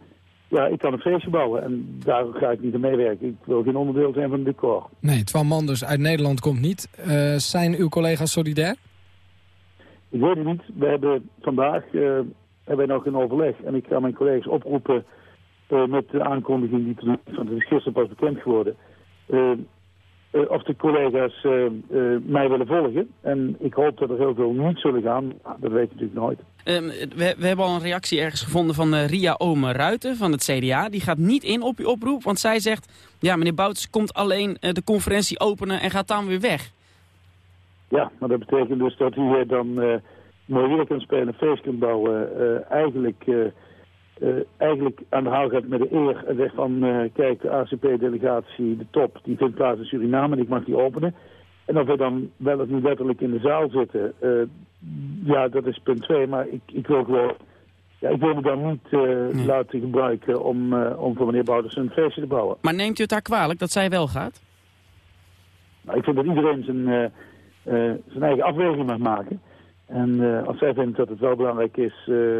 ja, ik kan een feestje bouwen en daar ga ik niet aan meewerken. Ik wil geen onderdeel zijn van het decor. Nee, Twan Manders uit Nederland komt niet. Zijn uw collega's solidair? Ik weet het niet. We hebben vandaag uh, hebben nog een overleg. En ik ga mijn collega's oproepen uh, met de aankondiging die te doen. Want het is gisteren pas bekend geworden. of de collega's mij willen volgen. En ik hoop dat er heel veel niet zullen gaan. Dat weet je natuurlijk nooit. Um, we, we, hebben al een reactie ergens gevonden van Ria Ome Ruiten van het CDA. Die gaat niet in op uw oproep, want zij zegt... ja, meneer Bouts komt alleen de conferentie openen en gaat dan weer weg. Ja, maar dat betekent dus dat hij dan uh, mooi kan spelen, feest kan bouwen. eigenlijk, eigenlijk aan de haal gaat met de eer en zegt van... kijk, de ACP-delegatie, de top, die vindt plaats in Suriname en ik mag die openen. En of we dan wel of niet letterlijk in de zaal zitten, ja, dat is punt twee. Maar ik, ik wil gewoon, ja, ik wil me dan niet uh, laten gebruiken om, om voor meneer Bouders een feestje te bouwen. Maar neemt u het haar kwalijk dat zij wel gaat? Nou, ik vind dat iedereen zijn, zijn eigen afweging mag maken. En uh, als zij vindt dat het wel belangrijk is, uh,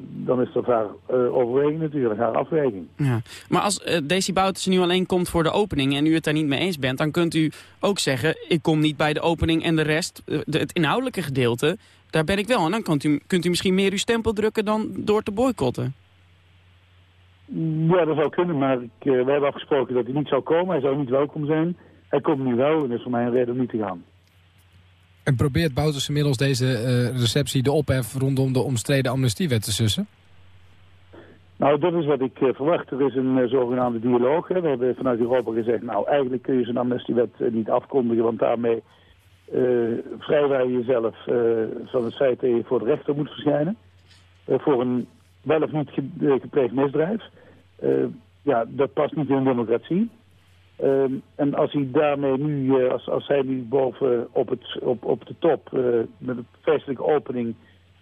dan is dat haar overweging natuurlijk, haar afweging. Ja. Maar als Daisy Boutersen nu alleen komt voor de opening en u het daar niet mee eens bent... dan kunt u ook zeggen, ik kom niet bij de opening en de rest, de, het inhoudelijke gedeelte... daar ben ik wel. En dan kunt u, kunt u misschien meer uw stempel drukken dan door te boycotten. Ja, dat zou kunnen, maar ik, we hebben afgesproken dat hij niet zou komen. Hij zou niet welkom zijn. Hij komt nu wel en is voor mij een reden om niet te gaan. En probeert Bouters inmiddels deze uh, receptie de ophef rondom de omstreden amnestiewet te sussen? Nou, dat is wat ik uh, verwacht. Er is een uh, zogenaamde dialoog. Hè. We hebben vanuit Europa gezegd, nou eigenlijk kun je zo'n amnestiewet niet afkondigen, want daarmee vrijwij je jezelf van het feit dat je voor de rechter moet verschijnen. voor een wel of niet gepleegd misdrijf. ja, dat past niet in een democratie. Ehm, en als hij daarmee nu, uh, als, als hij nu boven op, het, op, op de top uh, met een feestelijke opening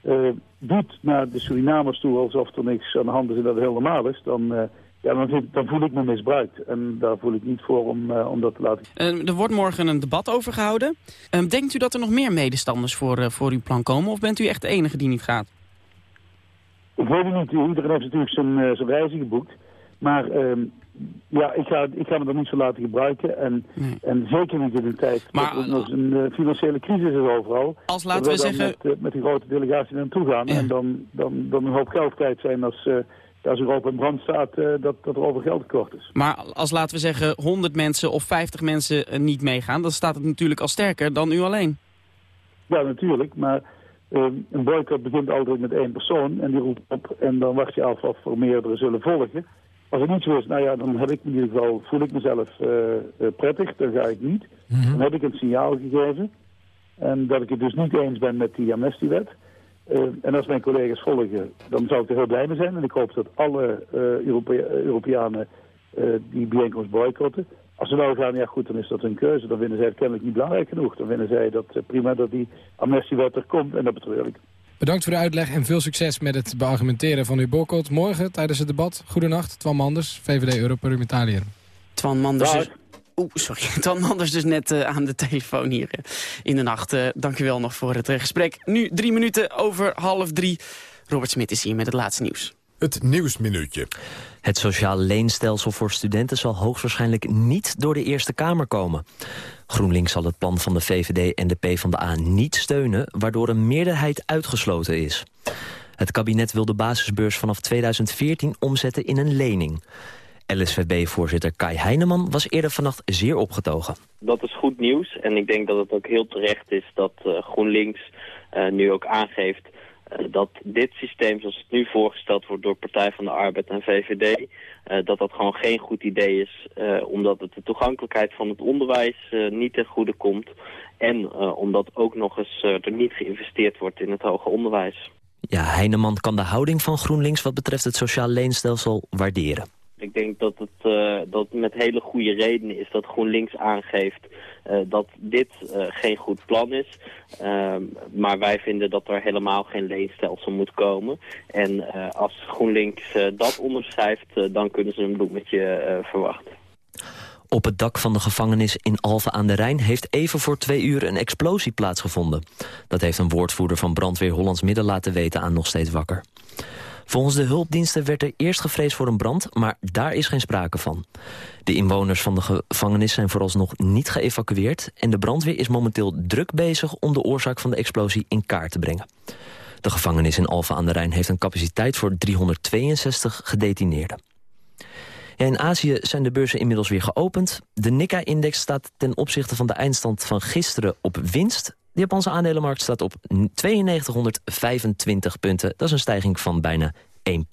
uh, doet naar de Surinamers toe alsof er niks aan de hand is en dat het heel normaal is, dan, ja, dan, vind, dan, voel ik me misbruikt. En daar voel ik niet voor om, om dat te laten. er wordt morgen een debat over gehouden. Ehm, denkt u dat er nog meer medestanders voor, voor uw plan komen of bent u echt de enige die niet gaat? Ik weet het niet. Iedereen heeft natuurlijk zijn, zijn reizen geboekt. Maar ehm, ja, ik ga, ik ga me dat niet zo laten gebruiken. En, en zeker niet in een tijd maar, dat er nog een uh, financiële crisis is overal. Als laten we, zeggen... Met, uh, met die grote delegatie naartoe gaan. En dan, dan, dan een hoop geld kwijt zijn als... Uh, als Europa in brand staat, dat, dat er over geld tekort is. Maar als, laten we zeggen, 100 mensen of 50 mensen niet meegaan... dan staat het natuurlijk al sterker dan u alleen. Ja, natuurlijk. Maar een boycott begint altijd met één persoon en die roept op... en dan wacht je af of er meerdere zullen volgen. Als het niet zo is, nou ja, dan heb ik in ieder geval, voel ik mezelf uh, prettig, dan ga ik niet. Mhm. Dan heb ik een signaal gegeven. En dat ik het dus niet eens ben met die amnestiewet. Uh, en als mijn collega's volgen, dan zou ik er heel blij mee zijn. En ik hoop dat alle Europeanen die bijeenkomst boycotten. Als ze wel gaan, ja goed, dan is dat hun keuze. Dan vinden zij het kennelijk niet belangrijk genoeg. Dan vinden zij dat prima dat die amnestiewet er komt. En dat betreur ik. Bedankt voor de uitleg en veel succes met het beargumenteren van uw boycott. Morgen tijdens het debat. Goedenacht, Twan Manders, VVD Europarlementariër. Twan Manders is... Oeh, sorry. Twan Manders dus net uh, aan de telefoon hier uh, in de nacht. Uh, dank u wel nog voor het gesprek. Nu drie minuten over half drie. Robert Smit is hier met het laatste nieuws. Het Nieuwsminuutje. Het sociaal leenstelsel voor studenten zal hoogstwaarschijnlijk niet door de Eerste Kamer komen. GroenLinks zal het plan van de VVD en de PvdA niet steunen... waardoor een meerderheid uitgesloten is. Het kabinet wil de basisbeurs vanaf 2014 omzetten in een lening. LSVB-voorzitter Kai Heineman was eerder vannacht zeer opgetogen. Dat is goed nieuws en ik denk dat het ook heel terecht is dat uh, GroenLinks uh, nu ook aangeeft eh, dat dit systeem zoals het nu voorgesteld wordt door Partij van de Arbeid en VVD, dat dat gewoon geen goed idee is, uh, omdat het de toegankelijkheid van het onderwijs niet ten goede komt en omdat ook nog eens er niet geïnvesteerd wordt in het hoger onderwijs. Ja, Heineman kan de houding van GroenLinks wat betreft het sociaal leenstelsel waarderen. Ik denk dat het, uh, dat met hele goede redenen is dat GroenLinks aangeeft dat dit uh, geen goed plan is. Ehm, maar wij vinden dat er helemaal geen leenstelsel moet komen. En als GroenLinks dat onderschrijft, dan kunnen ze een bloemetje verwachten. Op het dak van de gevangenis in Alphen aan de Rijn... heeft even voor twee uur een explosie plaatsgevonden. Dat heeft een woordvoerder van Brandweer Hollands Midden laten weten aan Nog Steeds Wakker. Volgens de hulpdiensten werd er eerst gevreesd voor een brand... maar daar is geen sprake van. De inwoners van de gevangenis zijn vooralsnog niet geëvacueerd... en de brandweer is momenteel druk bezig om de oorzaak van de explosie in kaart te brengen. De gevangenis in Alphen aan de Rijn heeft een capaciteit voor 362 gedetineerden. in Azië zijn de beurzen inmiddels weer geopend. De Nikkei-index staat ten opzichte van de eindstand van gisteren op winst. De Japanse aandelenmarkt staat op 9225 punten. Dat is een stijging van bijna 1% En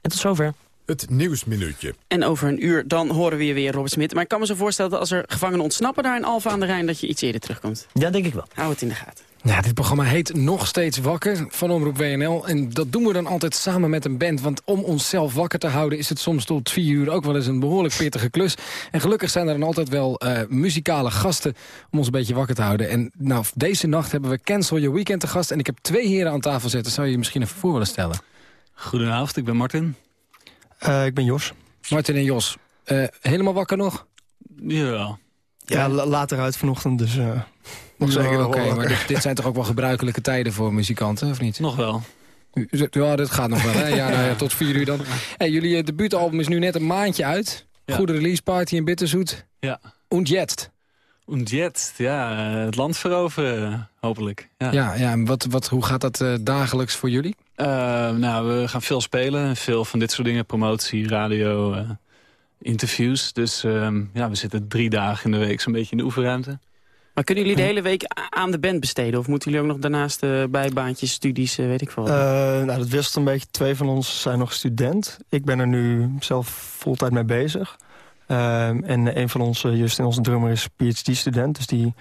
tot zover. Het Nieuwsminuutje. En over een uur dan horen we je weer, Robert Smit. Maar ik kan me zo voorstellen dat als er gevangenen ontsnappen daar in Alfa aan de Rijn... dat je iets eerder terugkomt. Ja, denk ik wel. Hou het in de gaten. Ja, dit programma heet Nog Steeds Wakker van Omroep WNL. En dat doen we dan altijd samen met een band. Want om onszelf wakker te houden is het soms tot vier uur ook wel eens een behoorlijk pittige klus. En gelukkig zijn er dan altijd wel uh, muzikale gasten om ons een beetje wakker te houden. En nou, deze nacht hebben we Cancel Your Weekend te gast. En ik heb twee heren aan tafel zitten. Zou je je misschien even voor willen stellen? Goedenavond, ik ben Martin. Uh, ik ben Jos. Martin en Jos. Uh, helemaal wakker nog? Ja. Ja, later uit vanochtend, dus... Nog zeker Oké, okay, maar dit, dit, zijn toch ook wel gebruikelijke tijden voor muzikanten, of niet? Nog wel. Ja, dat gaat nog wel, hè? Ja, nou ja, tot vier uur dan. Hey, jullie debuutalbum is nu net een maandje uit. Ja. Goede release party in Bitterzoet. Ja. Und jetzt? Und jetzt, ja. Het land veroveren, hopelijk. Ja, ja, ja en wat, wat, hoe gaat dat uh, dagelijks voor jullie? Uh, nou, we gaan veel spelen. Veel van dit soort dingen. Promotie, radio, uh, interviews. Dus ja, we zitten drie dagen in de week zo'n beetje in de oefenruimte. Maar kunnen jullie de hele week aan de band besteden? Of moeten jullie ook nog daarnaast uh, bijbaantjes, studies, uh, weet ik veel? Uh, nou, dat wisselt een beetje. Twee van ons zijn nog student. Ik ben er nu zelf voltijd mee bezig. Ehm, en een van ons, Justin, onze drummer, is PhD-student. Dus die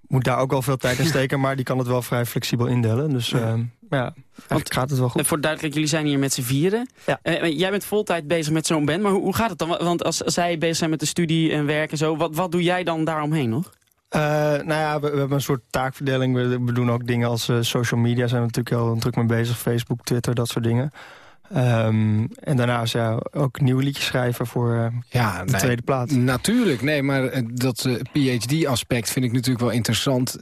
moet daar ook wel veel tijd in steken. maar die kan het wel vrij flexibel indelen. Dus ja, ehm, ja Want, gaat het wel goed. Voor duidelijk, jullie zijn hier met z'n vieren. Ja. jij bent voltijd bezig met zo'n band. Maar hoe, hoe, gaat het dan? Want als, als zij bezig zijn met de studie en werk en zo... wat, wat doe jij dan daaromheen nog? Uh, nou ja, we, we, hebben een soort taakverdeling. We, we doen ook dingen als uh, social media. Zijn we natuurlijk heel druk mee bezig. Facebook, Twitter, dat soort dingen. Um, en daarnaast ja, ook nieuwe liedjes schrijven voor uh, ja, de nee, tweede plaat. Natuurlijk, nee, maar dat PhD-aspect vind ik natuurlijk wel interessant.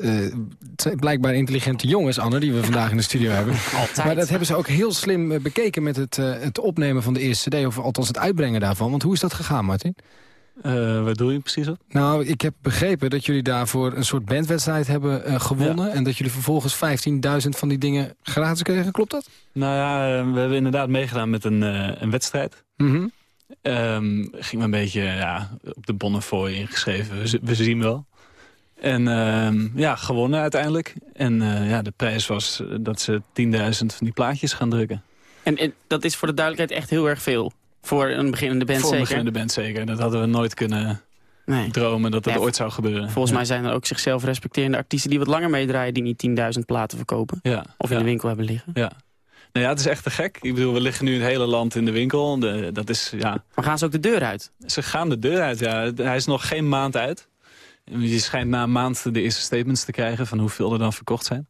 blijkbaar intelligente jongens, Anne, die we vandaag in de studio hebben. Altijd. Maar dat hebben ze ook heel slim bekeken met het, het opnemen van de eerste cd. Of althans het uitbrengen daarvan. Want hoe is dat gegaan, Martin? Uh, waar doe je precies op? Nou, ik heb begrepen dat jullie daarvoor een soort bandwedstrijd hebben uh, gewonnen... Ja. en dat jullie vervolgens 15.000 van die dingen gratis kregen. Klopt dat? Nou ja, we hebben inderdaad meegedaan met een, uh, een wedstrijd. Mm -hmm. um, ging me een beetje ja, op de Bonnefoy ingeschreven. We, we, zien wel. En uh, ja, gewonnen uiteindelijk. En ja, de prijs was dat ze 10.000 van die plaatjes gaan drukken. En, en dat is voor de duidelijkheid echt heel erg veel? Voor een beginnende band Voor zeker? Voor een beginnende band zeker. Dat hadden we nooit kunnen nee. dromen dat dat ja, ooit zou gebeuren. Volgens ja. mij zijn er ook zichzelf respecterende artiesten... die wat langer meedraaien die niet 10.000 platen verkopen. Ja. Of in de winkel hebben liggen. Ja. Nou ja, het is echt te gek. Ik bedoel, we liggen nu het hele land in de winkel. De, dat is, ja... Maar gaan ze ook de deur uit? Ze gaan de deur uit, ja. Hij is nog geen maand uit. Je schijnt na een maand de eerste statements te krijgen... van hoeveel er dan verkocht zijn.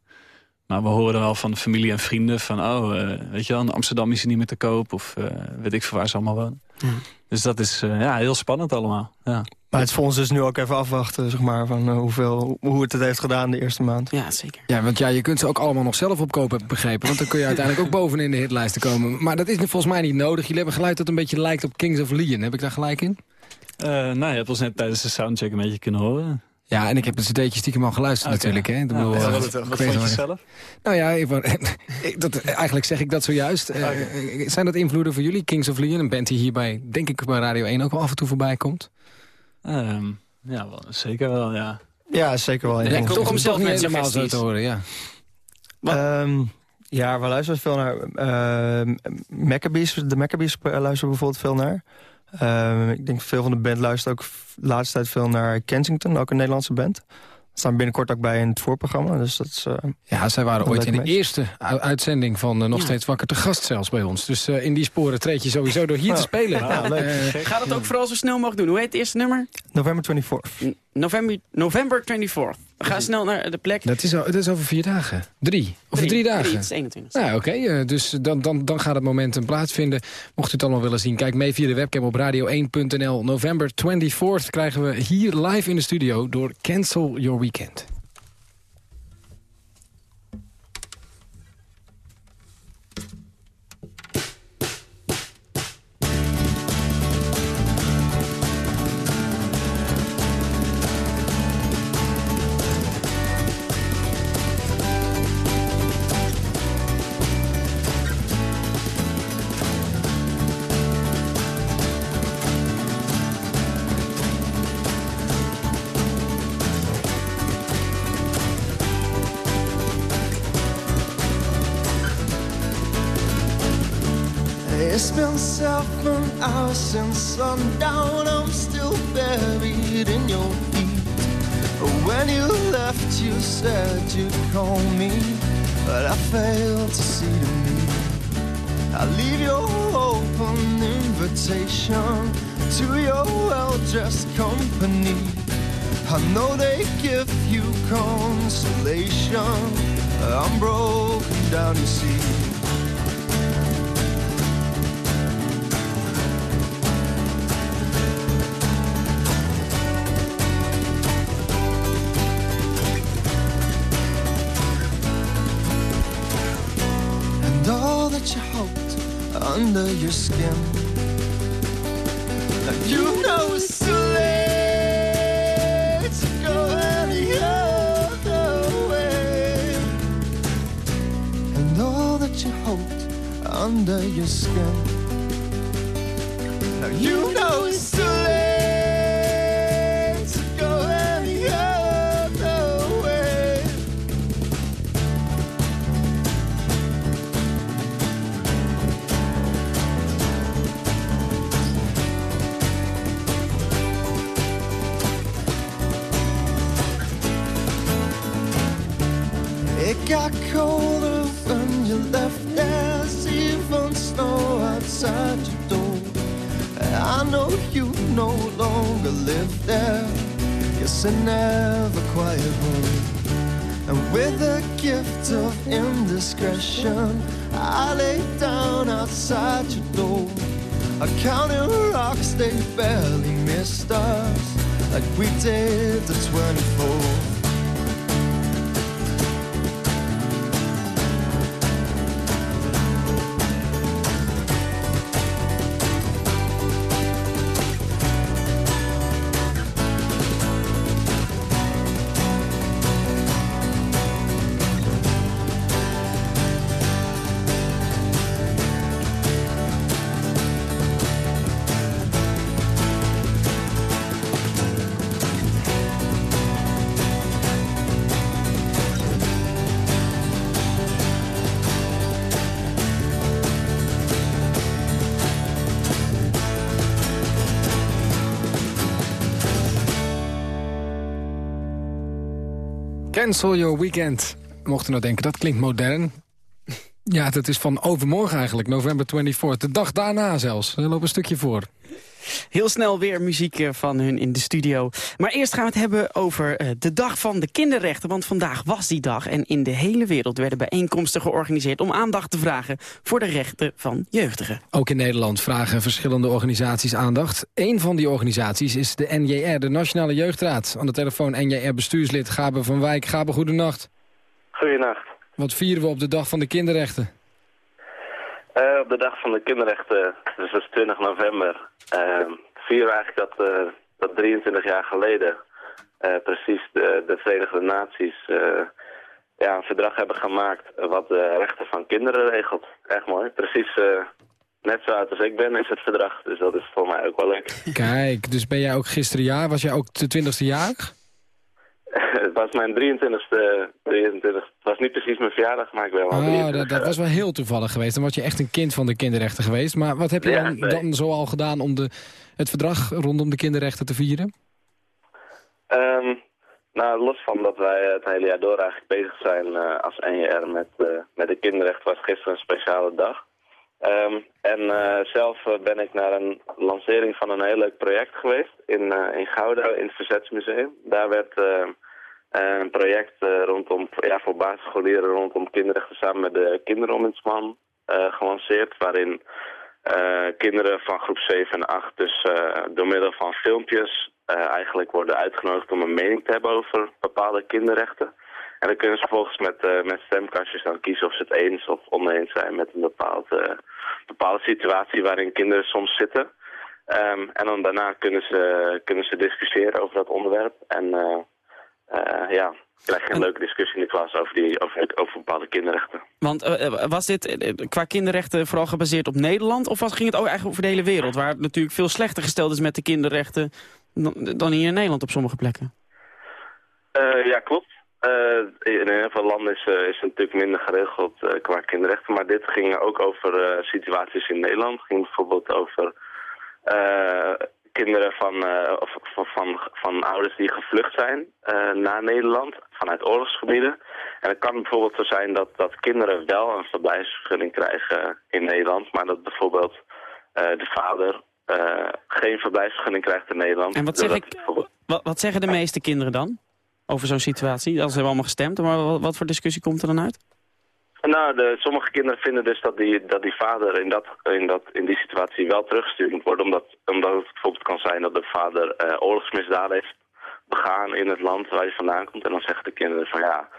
Maar we horen wel van familie en vrienden van... oh, uh, weet je wel, in Amsterdam is hij niet meer te koop... of uh, weet ik veel waar ze allemaal wonen. Ja. Dus dat is uh, ja, heel spannend allemaal. Ja. Maar het is voor ons dus nu ook even afwachten, zeg maar, van hoeveel, hoe het het heeft gedaan de eerste maand. Ja, zeker. Ja, want ja, je kunt ze ook allemaal nog zelf opkopen, heb ik begrepen. Want dan kun je uiteindelijk ook bovenin de hitlijsten komen. Maar dat is volgens mij niet nodig. Jullie hebben geluid dat een beetje lijkt op Kings of Leon. Heb ik daar gelijk in? nou, je hebt ons net tijdens de soundcheck een beetje kunnen horen. Ja, en ik heb het cd'tje stiekem al geluisterd okay. natuurlijk. Hè. Ik bedoel, ja, wat, wat, wat vond je zelf? Nou ja, even, dat, eigenlijk zeg ik dat zojuist. Okay. Uh, zijn dat invloeden voor jullie? Kings of Leon, een band die hierbij, denk ik, bij Radio 1 ook wel af en toe voorbij komt? Um, ja, wel, zeker wel, ja. Ja, zeker wel. Ja, ja, toch om zelf niet helemaal zo te horen, ja. Um, ja, we luisteren veel naar... Uh, Maccabees, de Maccabees luisteren bijvoorbeeld veel naar. Uh, ik denk veel van de band luistert ook de laatste tijd veel naar Kensington, ook een Nederlandse band. We staan binnenkort ook bij in het voorprogramma. Dus dat is, uh, ja, zij waren ooit in de eerste uitzending van uh, Nog ja. Steeds Wakker te gast zelfs bij ons. Dus uh, in die sporen treed je sowieso door hier te spelen. Ja, leuk. Gaat het ook vooral zo snel mogelijk doen? Hoe heet het eerste nummer? November 24th. November, November 24th. We gaan snel naar de plek. Dat is, al, dat is over vier dagen. Drie. Over drie, dagen. Drie, het is 21. Nou, oké. eh, dus dan, dan, dan gaat het momentum plaatsvinden. Mocht u het allemaal willen zien, kijk mee via de webcam op radio1.nl. November 24th krijgen we hier live in de studio door Cancel Your Weekend. Since sundown. I'm still buried in your feet. When you left, you said you'd call me, but I failed to see the need. I leave your open invitation to your well-dressed company. I know they give you consolation. I'm broken down, you see. Under your skin. And you know it's too late to go any other way. And all that you hoped under your skin. Now you know it's got colder when you left. There's even snow outside your door. I know you no longer live there. It's a never quiet home. And with a gift of indiscretion, I lay down outside your door. I counted rocks, they barely missed us, like we did the 24. Cancel Your Weekend. Mocht u nou denken, dat klinkt modern. Ja, dat is van overmorgen eigenlijk, november 24. De dag daarna zelfs. We lopen een stukje voor. Heel snel weer muziek eh, van hun in de studio. Maar eerst gaan we het hebben over eh, de dag van de kinderrechten. Want vandaag was die dag en in de hele wereld werden bijeenkomsten georganiseerd... om aandacht te vragen voor de rechten van jeugdigen. Ook in Nederland vragen verschillende organisaties aandacht. Eén van die organisaties is de NJR, de Nationale Jeugdraad. Aan de telefoon NJR-bestuurslid Gabe van Wijk. Gabe, goedenacht. Goedenacht. Wat vieren we op de dag van de kinderrechten? Eh, op de dag van de kinderrechten, dus dat is 20 november, uh, vieren we eigenlijk dat, eh, dat 23 jaar geleden eh, precies de, de Verenigde Naties ja, een verdrag hebben gemaakt wat de rechten van kinderen regelt. Echt mooi. Precies net zo oud als ik ben is het verdrag, dus dat is voor mij ook wel leuk. Kijk, dus ben jij ook gisteren jaar? Was jij ook de 20ste jaar? het was mijn 23e, 23, het was niet precies mijn verjaardag, maar ik ben wel Oh, 23 dat, dat was wel heel toevallig geweest. Dan word je echt een kind van de kinderrechten geweest. Maar wat heb je Ja, dan, nee. dan zo al gedaan om de, het verdrag rondom de kinderrechten te vieren? Ehm, nou, los van dat wij het hele jaar door eigenlijk bezig zijn eh, als NJR met, eh, met de kinderrechten, was gisteren een speciale dag. Ehm, en eh, zelf ben ik naar een lancering van een heel leuk project geweest in, in Gouda, in het Verzetsmuseum. Daar werd een project eh, rondom, ja, voor basisscholieren rondom kinderrechten samen met de kinderombudsman eh, gelanceerd. Waarin eh, kinderen van groep 7 en 8 dus eh, door middel van filmpjes eh, eigenlijk worden uitgenodigd om een mening te hebben over bepaalde kinderrechten. En dan kunnen ze vervolgens met, eh, met stemkastjes dan kiezen of ze het eens of oneens zijn met een bepaald, eh, bepaalde situatie waarin kinderen soms zitten. Ehm, en dan daarna kunnen ze, kunnen ze discussiëren over dat onderwerp. En eh, eh, ja, krijg je een leuke discussie in de klas over, die, over, over bepaalde kinderrechten. Want eh, eh, was dit qua kinderrechten vooral gebaseerd op Nederland? Of was, ging het ook eigenlijk over de hele wereld? Waar het natuurlijk veel slechter gesteld is met de kinderrechten dan, dan hier in Nederland op sommige plekken. Ja, klopt. In heel veel landen is, is het natuurlijk minder geregeld qua kinderrechten. Maar dit ging ook over situaties in Nederland. Het ging bijvoorbeeld over kinderen van, eh, of, van, van, van ouders die gevlucht zijn eh, naar Nederland vanuit oorlogsgebieden. En het kan bijvoorbeeld zo zijn dat, dat kinderen wel een verblijfsvergunning krijgen in Nederland. Maar dat bijvoorbeeld eh, de vader geen verblijfsvergunning krijgt in Nederland. En wat, zeg ik, bijvoorbeeld- wat, wat zeggen de meeste kinderen dan over zo'n situatie? Als ze hebben allemaal gestemd, maar wat voor discussie komt er dan uit? Nou, de, sommige kinderen vinden dus dat die, dat die vader in, dat, in, dat, in die situatie wel teruggestuurd moet worden. Omdat, omdat het bijvoorbeeld kan zijn dat de vader eh, oorlogsmisdaden heeft begaan in het land waar hij vandaan komt. En dan zeggen de kinderen van ja,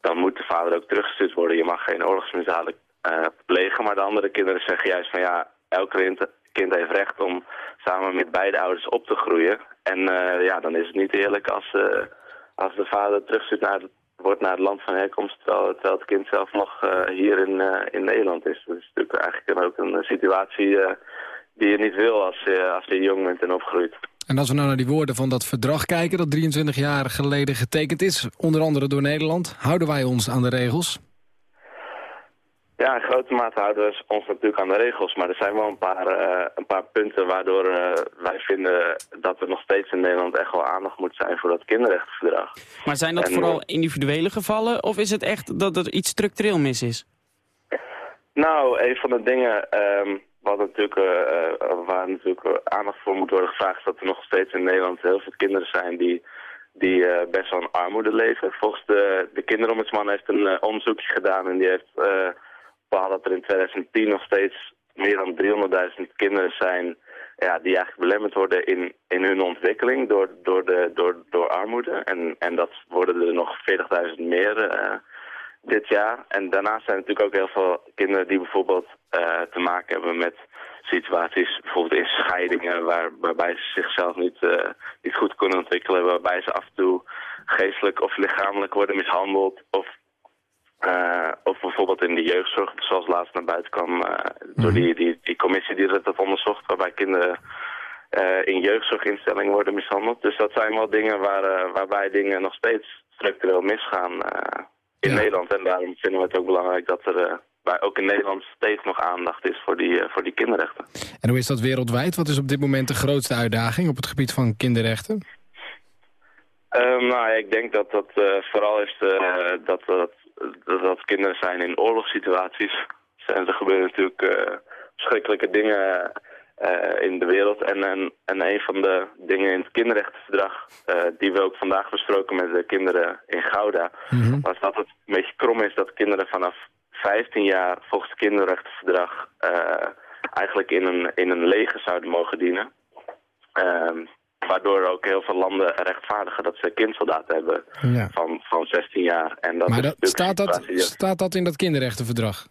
dan moet de vader ook teruggestuurd worden. Je mag geen oorlogsmisdaden eh, plegen. Maar de andere kinderen zeggen juist van ja, elk kind, heeft recht om samen met beide ouders op te groeien. En eh, ja, dan is het niet eerlijk als, als de vader terugstuurt naar het wordt naar het land van herkomst, terwijl, terwijl het kind zelf nog eh, hier in, eh, in Nederland is. Dat is natuurlijk eigenlijk ook een eh, situatie die je niet wil als als je jong bent en opgroeit. En als we nou naar die woorden van dat verdrag kijken... dat 23 jaar geleden getekend is, onder andere door Nederland... houden wij ons aan de regels? Ja, in grote mate houden we ons natuurlijk aan de regels, maar er zijn wel een paar, eh, een paar punten waardoor eh, wij vinden dat er nog steeds in Nederland echt wel aandacht moet zijn voor dat kinderrechtenverdrag. Maar zijn dat En, vooral individuele gevallen of is het echt dat er iets structureel mis is? Nou, een van de dingen ehm, wat natuurlijk, eh, waar natuurlijk aandacht voor moet worden gevraagd... is dat er nog steeds in Nederland heel veel kinderen zijn die, die best wel in armoede leven. Volgens de, de kinderombudsman heeft een eh, onderzoekje gedaan en die heeft behaald dat er in 2010 nog steeds meer dan 300.000 kinderen zijn... Ja, die eigenlijk belemmerd worden in, in hun ontwikkeling door, door, de, door, door armoede. En, en dat worden er nog 40.000 meer eh, dit jaar. En daarnaast zijn er natuurlijk ook heel veel kinderen die bijvoorbeeld eh, te maken hebben met situaties, bijvoorbeeld in scheidingen, waar, waarbij ze zichzelf niet, eh, niet goed kunnen ontwikkelen, waarbij ze af en toe geestelijk of lichamelijk worden mishandeld. Of, eh, of bijvoorbeeld in de jeugdzorg, zoals laatst naar buiten kwam eh, door die, die, die commissie die dat onderzocht, waarbij kinderen eh, in jeugdzorginstellingen worden mishandeld. Dus dat zijn wel dingen waar, waarbij dingen nog steeds structureel misgaan in Nederland. En daarom vinden we het ook belangrijk dat er bij, ook in Nederland steeds nog aandacht is voor die, voor die kinderrechten. En hoe is dat wereldwijd? Wat is op dit moment de grootste uitdaging op het gebied van kinderrechten? Nou, ik denk dat dat vooral is dat, dat, dat, dat kinderen zijn in oorlogssituaties. En er gebeuren natuurlijk eh, verschrikkelijke dingen eh, in de wereld. En, en, en een van de dingen in het kinderrechtenverdrag, eh, die we ook vandaag besproken met de kinderen in Gouda, was dat het een beetje krom is dat kinderen vanaf 15 jaar volgens het kinderrechtenverdrag eigenlijk in een, in een leger zouden mogen dienen. Waardoor ook heel veel landen rechtvaardigen dat ze kindsoldaten hebben Ja. van, van 16 jaar. En dat Maar dat, staat, dat, staat dat in dat kinderrechtenverdrag?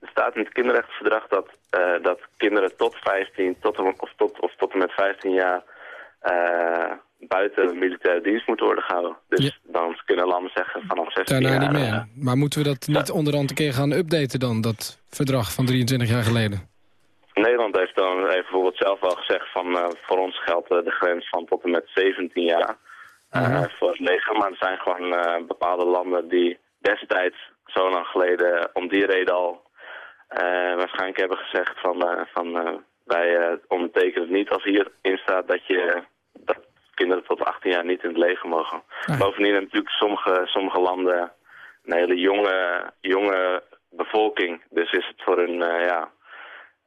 er staat in het kinderrechtenverdrag dat, eh, dat kinderen tot 15 tot, en- of, tot, of tot en met 15 jaar eh, buiten militaire dienst moeten worden gehouden. Dus dan kunnen landen zeggen vanaf 16 Daarna jaar... niet eh, meer. Maar moeten we dat niet onderhand een keer gaan updaten dan, dat verdrag van 23 jaar geleden? Nederland heeft dan heeft bijvoorbeeld zelf wel gezegd van eh, voor ons geldt eh, de grens van tot en met 17 jaar eh, voor het leger. Maar er zijn gewoon eh, bepaalde landen die destijds zo lang geleden om die reden al eh, waarschijnlijk hebben gezegd van, eh, van eh, wij eh, ondertekenen het niet als hierin staat dat je dat kinderen tot 18 jaar niet in het leger mogen. Bovendien hebben natuurlijk sommige, sommige landen een hele jonge, jonge bevolking. Dus is het voor hun, eh, ja,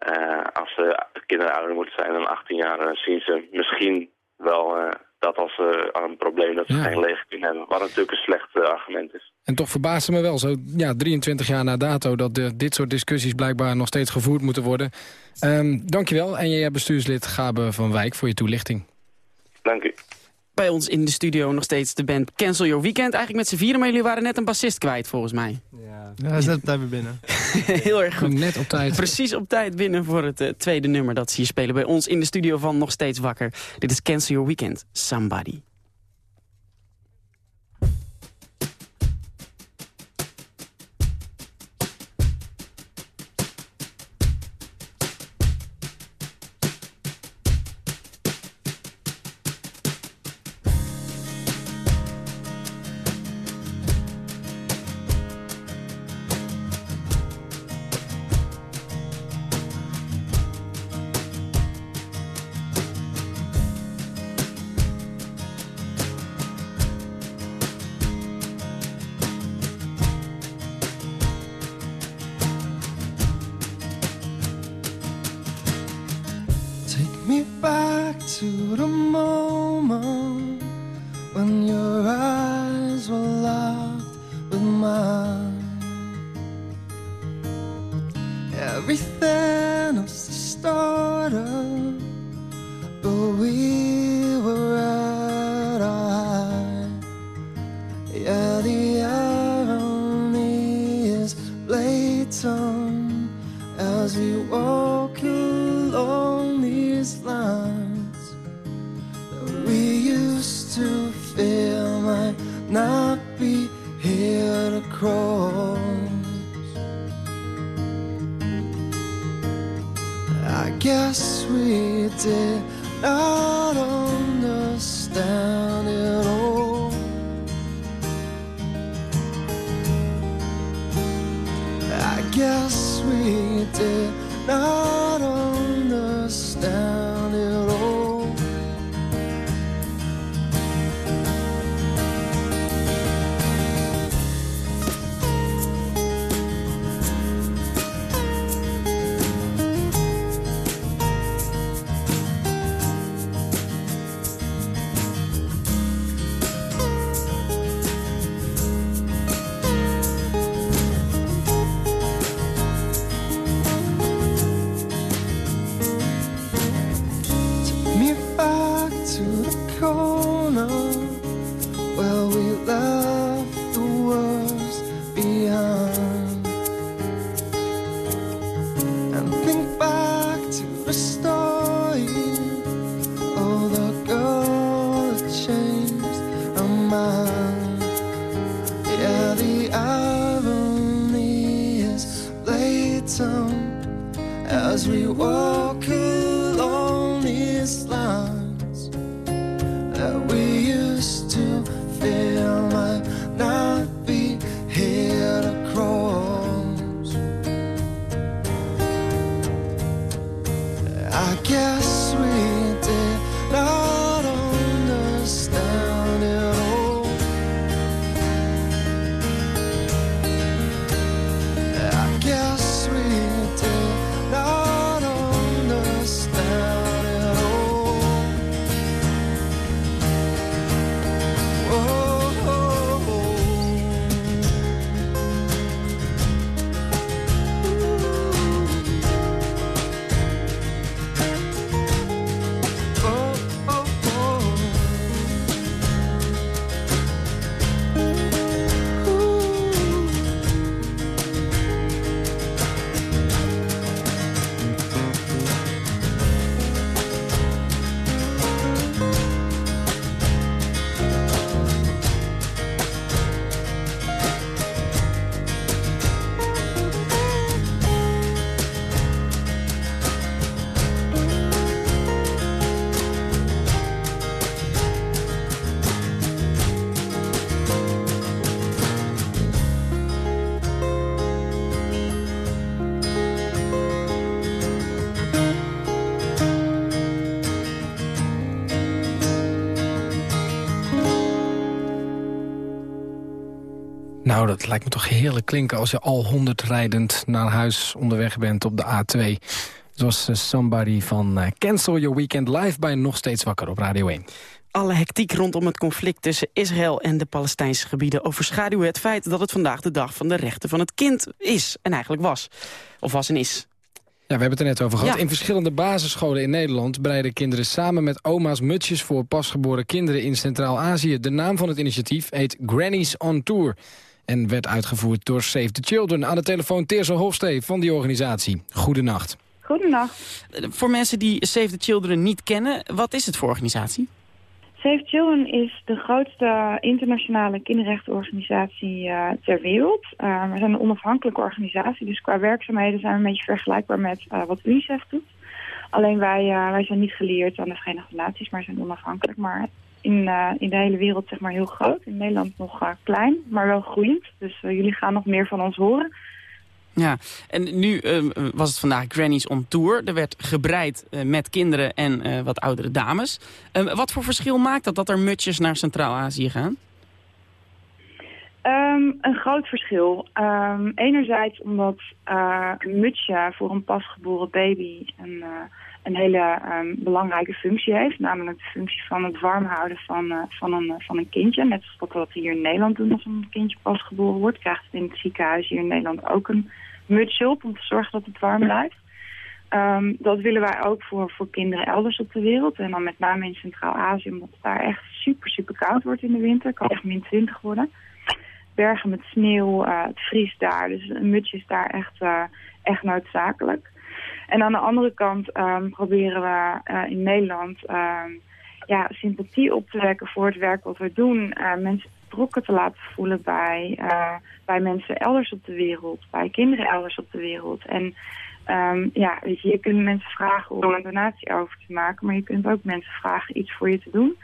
eh, als ze kinderen ouder moeten zijn dan 18 jaar, zien ze misschien wel eh, dat als een probleem dat ze Ja. geen leeg kunnen hebben. Wat natuurlijk een slecht eh, argument is. En toch verbaast het me wel, zo ja, 23 jaar na dato... dat de, dit soort discussies blijkbaar nog steeds gevoerd moeten worden. Ehm dankjewel, en jij bestuurslid Gabe van Wijk voor je toelichting. Dank u. Bij ons in de studio nog steeds de band Cancel Your Weekend. Eigenlijk met z'n vieren, maar jullie waren net een bassist kwijt volgens mij. Ja, hij is net op tijd weer binnen. Heel erg goed. Net op tijd. Precies op tijd binnen voor het eh, tweede nummer dat ze hier spelen bij ons in de studio van Nog Steeds Wakker. Dit is Cancel Your Weekend, Somebody. Everything was started, Nou, dat lijkt me toch heerlijk klinken als je al 100 rijdend naar huis onderweg bent op de A2. Het was eh, Somebody van eh, Cancel Your Weekend live bij Nog Steeds Wakker op Radio 1. Alle hectiek rondom het conflict tussen Israël en de Palestijnse gebieden overschaduwen het feit dat het vandaag de dag van de rechten van het kind is. En eigenlijk was. Of was en is. Ja, we hebben het er net over gehad. Ja. In verschillende basisscholen in Nederland breiden kinderen samen met oma's mutsjes voor pasgeboren kinderen in Centraal-Azië. De naam van het initiatief heet Grannies on Tour en werd uitgevoerd door Save the Children. Aan de telefoon Teerse Hofstee van die organisatie. Goedenacht. Goedenacht. Voor mensen die Save the Children niet kennen, wat is het voor organisatie? Save Children is de grootste internationale kinderrechtenorganisatie eh, ter wereld. Eh, we zijn een onafhankelijke organisatie, dus qua werkzaamheden zijn we een beetje vergelijkbaar met eh, wat UNICEF doet. Alleen wij, eh, wij zijn niet geleerd aan de Verenigde Naties, maar zijn onafhankelijk. Maar in, eh, in de hele wereld zeg maar heel groot. In Nederland nog eh, klein, maar wel groeiend. Dus eh, jullie gaan nog meer van ons horen. Ja, en nu eh, was het vandaag Grannies on Tour. Er werd gebreid met kinderen en wat oudere dames. Eh, wat voor verschil maakt dat dat er mutjes naar Centraal-Azië gaan? Ehm, een groot verschil. Ehm, enerzijds omdat een mutsje voor een pasgeboren baby een, een hele ehm, belangrijke functie heeft. Namelijk de functie van het warm houden van, eh, van, een, van een kindje. Net zoals dat we hier in Nederland doen als een kindje pasgeboren wordt. Krijgt het in het ziekenhuis hier in Nederland ook een mutsje op om te zorgen dat het warm blijft. Ehm, dat willen wij ook voor, voor kinderen elders op de wereld. En dan met name in Centraal-Azië, omdat het daar echt super, super koud wordt in de winter. Kan echt min 20 worden bergen met sneeuw, eh, het vriest daar. Dus een mutsje is daar echt, eh, echt noodzakelijk. En aan de andere kant ehm, proberen we eh, in Nederland ehm, ja, sympathie op te wekken voor het werk wat we doen. Eh, mensen betrokken te laten voelen bij, eh, bij mensen elders op de wereld, bij kinderen elders op de wereld. En ehm, ja, weet je, je kunt mensen vragen om een donatie over te maken, maar je kunt ook mensen vragen iets voor je te doen.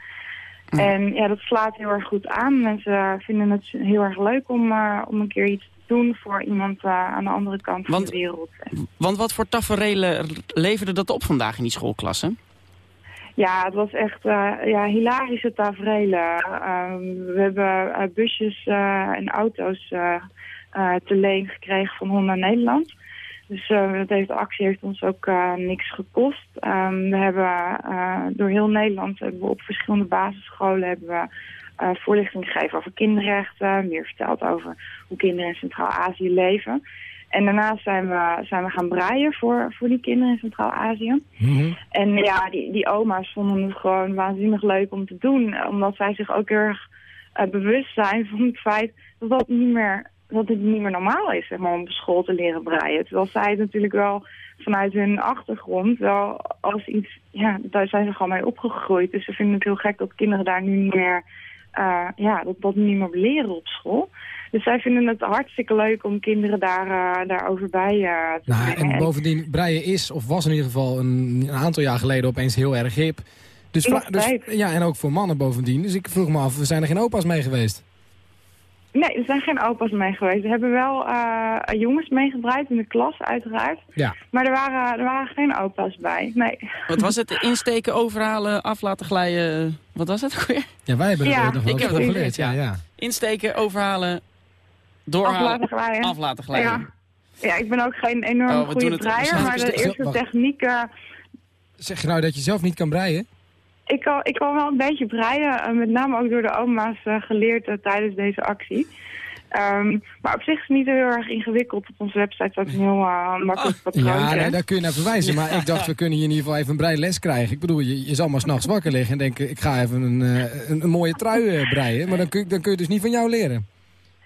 En ja, dat slaat heel erg goed aan. Mensen vinden het heel erg leuk om, om een keer iets te doen voor iemand eh, aan de andere kant van de wereld. Want wat voor taferelen leverde dat op vandaag in die schoolklassen? Ja, het was echt eh, ja, hilarische tafereelen. Ehm, we hebben eh, busjes en auto's te leen gekregen van Honda Nederland. Dus eh, dat heeft, de actie heeft ons ook eh, niks gekost. Ehm, we hebben door heel Nederland hebben we op verschillende basisscholen hebben we, eh, voorlichting gegeven over kinderrechten. Meer verteld over hoe kinderen in Centraal-Azië leven. En daarnaast zijn we, zijn we gaan breien voor, voor die kinderen in Centraal-Azië. En ja, die, die oma's vonden het gewoon waanzinnig leuk om te doen. Omdat zij zich ook heel erg eh, bewust zijn van het feit dat dat niet meer, dat het niet meer normaal is zeg maar, om op school te leren breien. Terwijl zij het natuurlijk wel vanuit hun achtergrond wel als iets, ja, daar zijn ze gewoon mee opgegroeid. Dus ze vinden het heel gek dat kinderen daar nu niet meer, eh, ja, dat, dat niet meer leren op school. Dus zij vinden het hartstikke leuk om kinderen daar, eh, daarover bij eh, te Nou, brengen. en bovendien, breien is, of was in ieder geval een, een aantal jaar geleden opeens heel erg hip. Dus, dus ja, en ook voor mannen bovendien. Dus ik vroeg me af, zijn er geen opa's mee geweest? Nee, er zijn geen opa's mee geweest. We hebben wel eh, jongens meegebreid in de klas, uiteraard. Ja. Maar er waren, er waren geen opa's bij. Nee. Wat was het? Insteken, overhalen, af laten glijden. Wat was het ook weer? Ja, wij hebben Ja, er nog wel ik heb het geleerd. Ja, ja. Insteken, overhalen, doorhalen, Af laten glijden. af laten glijden. Ja. ja, ik ben ook geen enorm Oh, goede het breier, maar de het- eerste techniek... eh, Zeg je nou dat je zelf niet kan breien? Ik, kan, ik kan wel een beetje breien, eh, met name ook door de oma's eh, geleerd eh, tijdens deze actie. Ehm, maar op zich is het niet heel erg ingewikkeld. Op onze website staat een heel eh, makkelijk patroon. Ja, nee, daar kun je naar verwijzen. Maar ik dacht, we kunnen hier in ieder geval even een breiles krijgen. Ik bedoel, je, je zal maar s'nachts wakker liggen en denken... ik ga even een, een, een mooie trui breien. Maar dan kun, je- dan kun je dus niet van jou leren.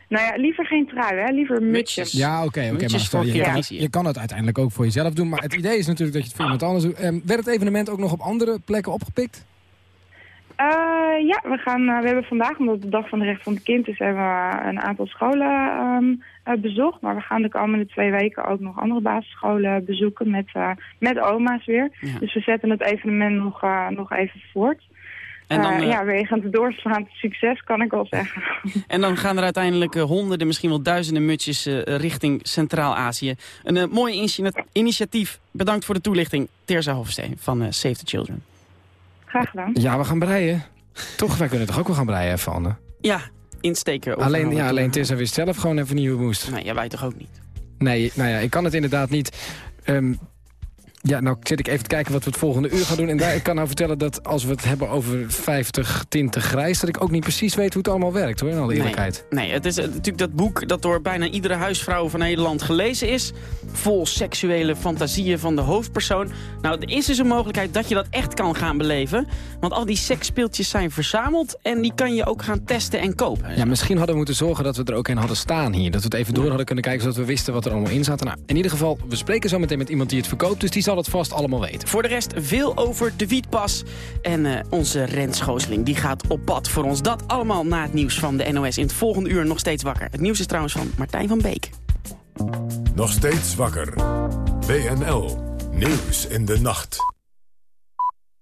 Nou ja, liever geen trui, hè? liever mutjes. Ja, oké, oké. Maar je, kan je kan het uiteindelijk ook voor jezelf doen. Maar het idee is natuurlijk dat je het voor iemand anders doet. Ehm, werd het evenement ook nog op andere plekken opgepikt? Eh, ja, we, gaan, eh, we hebben vandaag, omdat het de dag van de recht van het kind is, hebben we een aantal scholen ehm, eh, bezocht. Maar we gaan de komende twee weken ook nog andere basisscholen bezoeken met, met oma's weer. Ja. Dus we zetten het evenement nog, nog even voort. En dan, ja, wegens het doorslaand succes kan ik wel zeggen. En dan gaan er uiteindelijk honderden, misschien wel duizenden mutjes eh, richting Centraal-Azië. Een mooi initi- initiatief. Bedankt voor de toelichting. Teerza Hofsteen van Save the Children. Graag gedaan. Ja, we gaan breien. Toch, wij kunnen toch ook wel gaan breien even, Anne? Ja, insteken. Alleen, ja, alleen. Tessa wist zelf gewoon even niet hoe het moest. Nee, jij wij toch ook niet? Nee, nou ja, ik kan het inderdaad niet. Ehm, Ja, nou zit ik even te kijken wat we het volgende uur gaan doen. En daar, ik kan nou vertellen dat als we het hebben over 50 tinten grijs... dat ik ook niet precies weet hoe het allemaal werkt, hoor, in alle eerlijkheid. Nee, nee het is eh, natuurlijk dat boek dat door bijna iedere huisvrouw van Nederland gelezen is. Vol seksuele fantasieën van de hoofdpersoon. Nou, er is dus een mogelijkheid dat je dat echt kan gaan beleven. Want al die seksspeeltjes zijn verzameld en die kan je ook gaan testen en kopen. Ja, misschien hadden we moeten zorgen dat we er ook een hadden staan hier. Dat we het even door hadden kunnen kijken, zodat we wisten wat er allemaal in zat. Nou, in ieder geval, we spreken zo meteen met iemand die het verkoopt... dus die zal het vast allemaal weten. Voor de rest veel over de Wietpas. En eh, onze Rens Schoosling die gaat op pad voor ons. Dat allemaal na het nieuws van de NOS in het volgende uur nog steeds wakker. Het nieuws is trouwens van Martijn van Beek. Nog steeds wakker. WNL. Nieuws in de nacht.